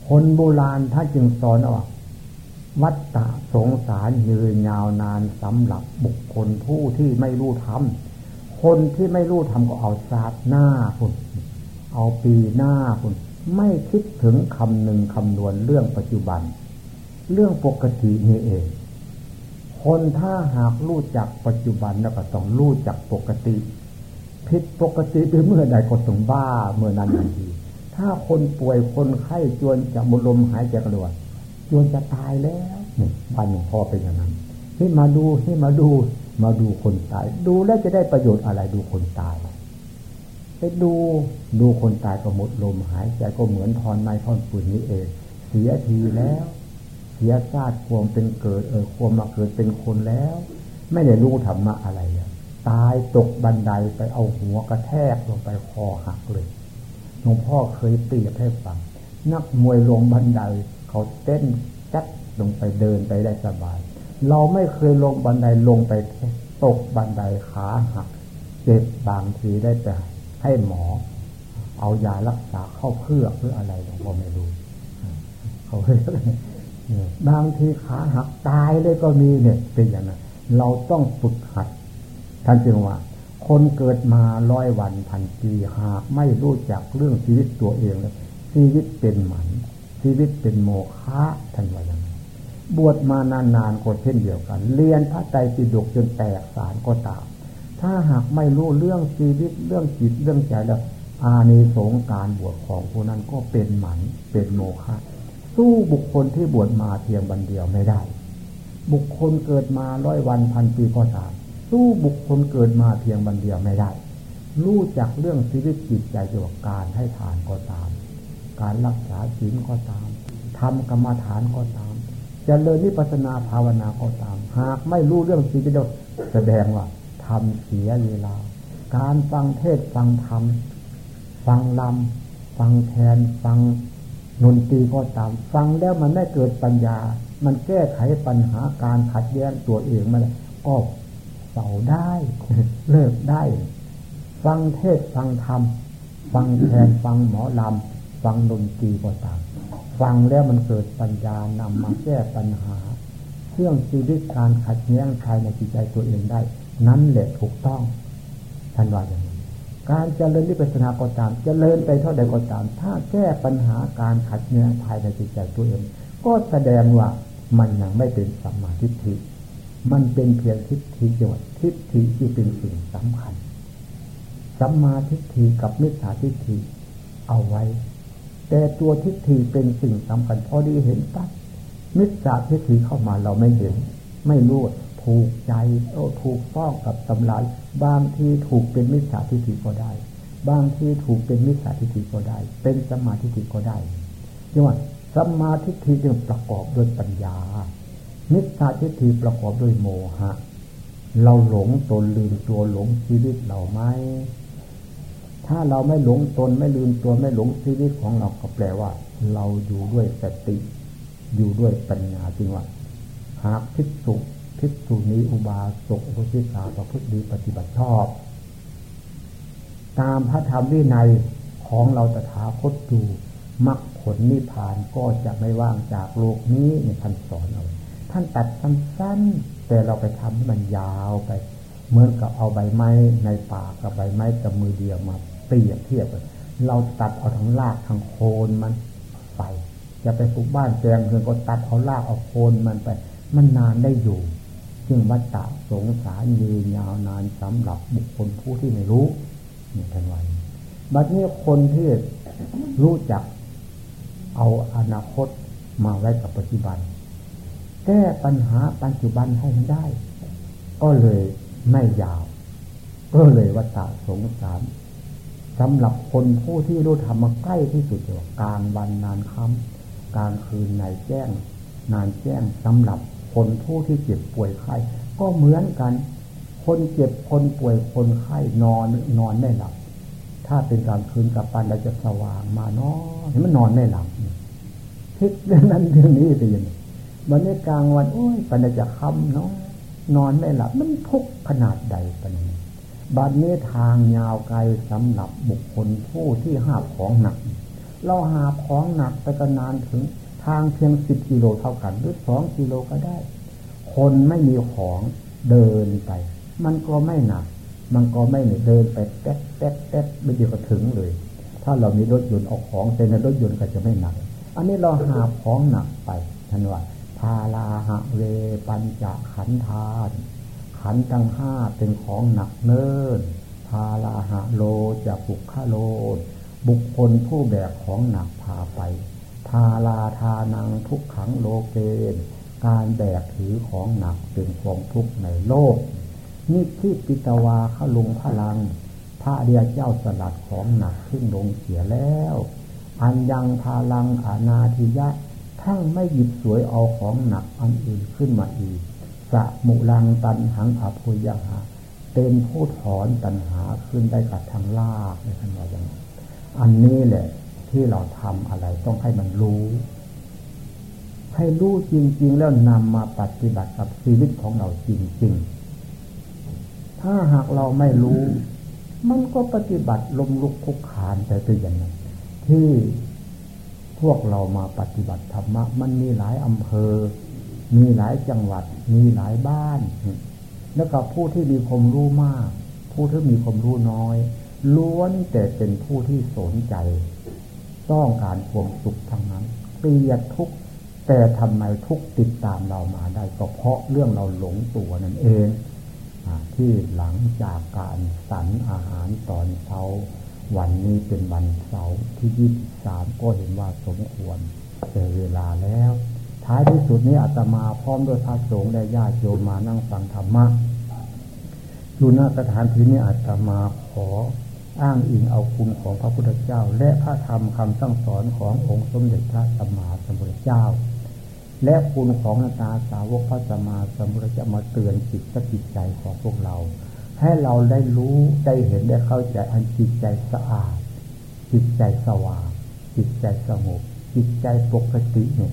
คนโบราณถ้าจึงสอนว่าวัฏฏะสงสารยืนยาวนานสำหรับบุคคลผู้ที่ไม่รู้ธรรมคนที่ไม่รู้ทำก็เอาศาสตร์หน้าคุณเอาปีหน้าคุณ ไม่คิดถึงคำหนึ่งคำนวณเรื่องปัจจุบัน เรื่องปกตินี่เอง คนถ้าหากรู้จักปัจจุบันแล้วก็ต้องรู้จักปกติผิดปกติไปเมื่อใดก็ต้องบ้าเมื่อนั้นทันทีถ้าคนป่วยคนไข้จวนจะหมดลมหายใจกระโดดจวนจะตายแล้วนี่บ้านหลวงพ่อเป็นอย่างนั้นให้มาดูให้มาดู มาดูคนตาย ดูแล้วจะได้ประโยชน์อะไรดูคนตาย ไปดูดูคนตายก็หมดลมหายใจก็เหมือนทอนไม้ทอนปืนนี้เอง เสียทีแล้ว เสียชาติความเป็นเกิดเออความมาเกิดเป็นคนแล้ว ไม่ได้รู้ธรรมะอะไรเลยตายตกบันไดไปเอาหัวกระแทกลงไปคอหักเลยหลวงพ่อเคยเปรียบให้ฟังนักมวยลงบันได เขาเต้นจัดลงไปเดินไปได้สบาย เราไม่เคยลงบันไดลงไปตกบันไดขาหัก เจ็บบางทีได้แต่ ให้หมอ เอายารักษาเข้าเพื่อหรืออะไรเราก็ไม่รู้เขาเรียกบางทีขาหักตายเลยก็มีเนี่ย เป็นอย่างนั้นเราต้องฝึกหัด ท่านจึงว่า คนเกิดมาร้อยวันพันปีหากไม่รู้จักเรื่องชีวิตตัวเองเลยชีวิตเป็นหมันชีวิตเป็นโมฆะท่านว่าอย่างบวชมานานๆก็เช่นเดียวกัน เรียนพระใจปิฎกจนแตกสารก็ตาม ถ้าหากไม่รู้เรื่องชีวิตเรื่องจิตเรื่องใจแล้ว อานิสงการบวชของผู้นั้นก็เป็นหมันเป็นโมฆะสู้บุคคลที่บวชมาเพียงวันเดียวไม่ได้ บุคคลเกิดมาร้อยวันพันปีก็ตามสู้บุคคลเกิดมาเพียงวันเดียวไม่ได้ รู้จักเรื่องชีวิตจิตใจเกี่ยวกับการให้ทานก็ตาม การรักษาศีลก็ตามทำกรรมฐานก็ตามจะเริญนิพพานาภาวนาก็ตาม หากไม่รู้เรื่องสิ่งที่เราแสดงว่า ทำเสียเวลา การฟังเทศฟังธรรม ฟังลำฟังแทน ฟังนนตรีก็ตาม ฟังแล้วมันไม่เกิดปัญญา มันแก้ไขปัญหาการขัดแย้งตัวเองมันก็เสาได้ เลิกได้ ฟังเทศฟังธรรม ฟังแทนฟังหมอลำฟังดนตรีก็ตาม ฟังแล้วมันเกิดปัญญานำมาแก้ปัญหา เรื่องชีวิตการขัดแย้งภายในจิตใจตัวเองได้ นั้นแหละถูกต้องท่านว่าอย่างนี้การเจริญวิปัสสนาก็ตาม เจริญไปเท่าใดก็ตาม ถ้าแก้ปัญหาการขัดแย้งภายในจิตใจตัวเอง ก็แสดงว่ามันยังไม่เป็นสัมมาทิฏฐิ มันเป็นเพียงทิฏฐิจังหวะทิฏฐิที่เป็นสิ่งสำคัญ สัมมาทิฏฐิกับมิจฉาทิฏฐิเอาไว้ แต่ตัวทิฏฐิเป็นสิ่งสำคัญพอดีเห็นปั๊บมิจฉาทิฏฐิเข้ามาเราไม่เห็น ไม่รู้ ถูกใจโอ้ถูกต้องกับตำรายบางที่ถูกเป็นมิจฉาทิฏฐิก็ได้ บางที่ถูกเป็นมิจฉาทิฏฐิก็ได้ เป็นสมาทิฏฐิก็ได้จังหวะสมาทิฏฐิจึงประกอบด้วยปัญญา มิจฉาทิฏฐิประกอบด้วยโมหะ เราหลงตนลืมตัวหลงชีวิตเราไหมถ้าเราไม่หลงตนไม่ลืมตัวไม่หลงชีวิตของเราก็แปลว่า เราอยู่ด้วยสติ อยู่ด้วยปัญญาจริงว่าหากพิสุ พิสุนี้อุบาสกอุปชิสาประพฤติดีปฏิบัติชอบ ตามพระธรรมวินัยของเราตถาคตอยู่มรรคผลนิพพานก็จะไม่ว่างจากโลกนี้ในท่านสอนเอาท่านตัดสั้นๆแต่เราไปทำให้มันยาวไป เหมือนกับเอาใบไม้ในป่ากับใบไม้กับมือเดียวมาเปรียบเทียบกันเราตัดเอาทั้งรากทั้งโคนมันไปจะไปปลูกบ้านแจงเพื่อนก็ตัดเอารากเอาโคนมันไป มันนานได้อยู่ จึงวัตตะสงสารยืนยาวนานสำหรับบุคคลผู้ที่ไม่รู้นี่ท่านว่าบัดนี้คนที่รู้จักเอาอนาคตมาไว้กับปัจจุบัน แก้ปัญหาปัจจุบันให้มันได้ ก็เลยไม่ยาว ก็เลยวัตาสงสารสำหรับคนผู้ที่รู้ธรรมมาใกล้ที่สุดกลางวันนานค่ำกลางคืนในแจ้ง นานแจ้งสำหรับ คนผู้ที่เจ็บป่วยไข้ก็เหมือนกัน คนเจ็บคนป่วยคนไข้นอนนอนไม่หลับ ถ้าเป็นกลางคืนกับปันเราจะสว่างมานอนเห็นมันนอนไม่หลับคิดเรื่องนั้นเรื่องนี้ไปยังวันนี้กลางวันโอ้ยปันจะค่ำเนาะนอนไม่หลับมันทุกขนาดใดปันนี้บัดนี้ทางยาวไกลสำหรับบุคคลผู้ที่หาบของหนัก เราหาบของหนักไปกันนานถึง ทางเพียงสิบกิโลเท่ากัน หรือสองกิโลก็ได้ คนไม่มีของเดินไป มันก็ไม่หนัก มันก็ไม่เหนื่อยเดินไปแต๊กแต๊กแต๊กไม่เดียวก็ถึงเลย ถ้าเรามีรถยนต์เอาของแต่ในรถยนต์ก็จะไม่หนัก อันนี้เราหาของหนักไปท่านว่าพาลาหะเวปัญจขันธาขันตั้งห้าเป็นของหนักเนินพาลาหะโลจะปุกขโล บุคคลผู้แบกของหนักพาไป พาลาทานังทุกขังโลเกนการแบกถือของหนักเป็นความทุกข์ในโลกนี่ที่ปิตวาขลุงพลัง พระเดียเจ้าสลัดของหนักขึ้นลงเสียแล้ว อันยังพาลังอานาทิยะ ทั้งไม่หยิบสวยเอาของหนักอันอื่นขึ้นมาอีก สะมุลังตันหังอภุยหาเป็นผู้ถอนตันหาขึ้นได้กับทางลากในทันว่าอย่างอันนี้แหละ ที่เราทำอะไรต้องให้มันรู้ ให้รู้จริง ๆ แล้วนำมาปฏิบัติกับชีวิตของเราจริง ๆ ถ้าหากเราไม่รู้ มันก็ปฏิบัติลมลุกคุกขานแต่ตัวอย่างนั้นที่พวกเรามาปฏิบัติธรรมะมันมีหลายอำเภอ มีหลายจังหวัด มีหลายบ้าน แล้วก็ผู้ที่มีความรู้มาก ผู้ที่มีความรู้น้อยล้วนแต่เป็นผู้ที่สนใจ ต้องการความสุขทั้งนั้นเกลียดทุกแต่ทำไมทุกติดตามเรามาได้ก็เพราะเรื่องเราหลงตัวนั่นเองอที่หลังจากการสันอาหารตอนเช้าวันนี้เป็นวันเสาร์ที่ยี่สิบสามก็เห็นว่าสมควรแต่เวลาแล้ว ท้ายที่สุดนี้อาตมาพร้อมด้วยพระสงฆ์และญาติโยมมานั่งฟังธรรมะอยู่หน้าสถานที่นี้อาตมาขอ อ้างอิงเอาคุณของพระพุทธเจ้า และพระธรรมคำสั่งสอนขององค์สมเด็จพระสัมมาสัมพุทธเจ้า และคุณของนาตาสาวกพระสัมมาสัมพุทธเจ้ามาเตือนจิตสจิตใจของพวกเรา ให้เราได้รู้ได้เห็นได้เข้าใจอันจิตใจสะอาด จิตใจสว่าง จิตใจสงบจิตใจปกติเนี่ย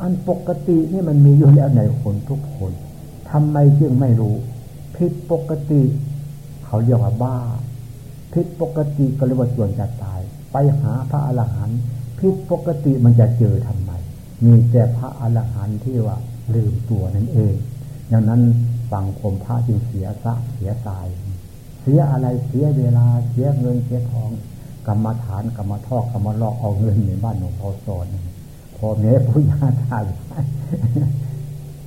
อันปกตินี่มันมีอยู่แล้วในคนทุกคนทำไมจึงไม่รู้ผิดปกติ เขาเรียกว่าบ้า ผิดปกติก็เรียกว่าส่วนจะตาย ไปหาพระอรหันต์ผิดปกติมันจะเจอทำไม มีแต่พระอรหันต์ที่ว่าลืมตัวนั่นเองดังนั้นสังคมพระจึงเสียสะเสียตาย เสียอะไรเสียเวลาเสียเงินเสียทอง กรรมฐานกรรมทอกกรรมลอกเอาเงินในบ้านหลวงพ่อสอนพอแม่ผู้ยาตาย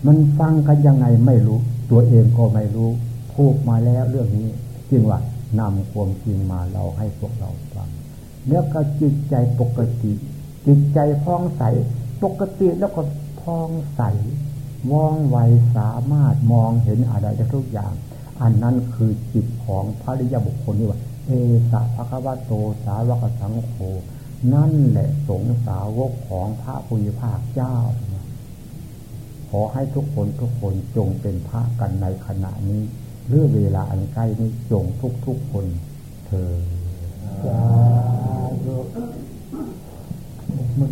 มันฟังกันยังไงไม่รู้ ตัวเองก็ไม่รู้พูดมาแล้วเรื่องนี้ จึงว่า นำความจริงมาเราให้พวกเราฟังเนื้อก็จิตใจปกติ จิตใจพองใส ปกติแล้วก็พองใสว่องไวสามารถมองเห็นอะไรได้ทุกอย่าง อันนั้นคือจิตของพระริยบุคคลนี่ว่าเอสะภะคะวะโตสาวกสังโฆนั่นแหละสงสาวกของพระพุทธภาคเจ้า ขอให้ทุกคนทุกคนจงเป็นพระกันในขณะนี้ เรื่องเวลาอันใกล้นี้จงทุกทุกคนเธอสาธุมั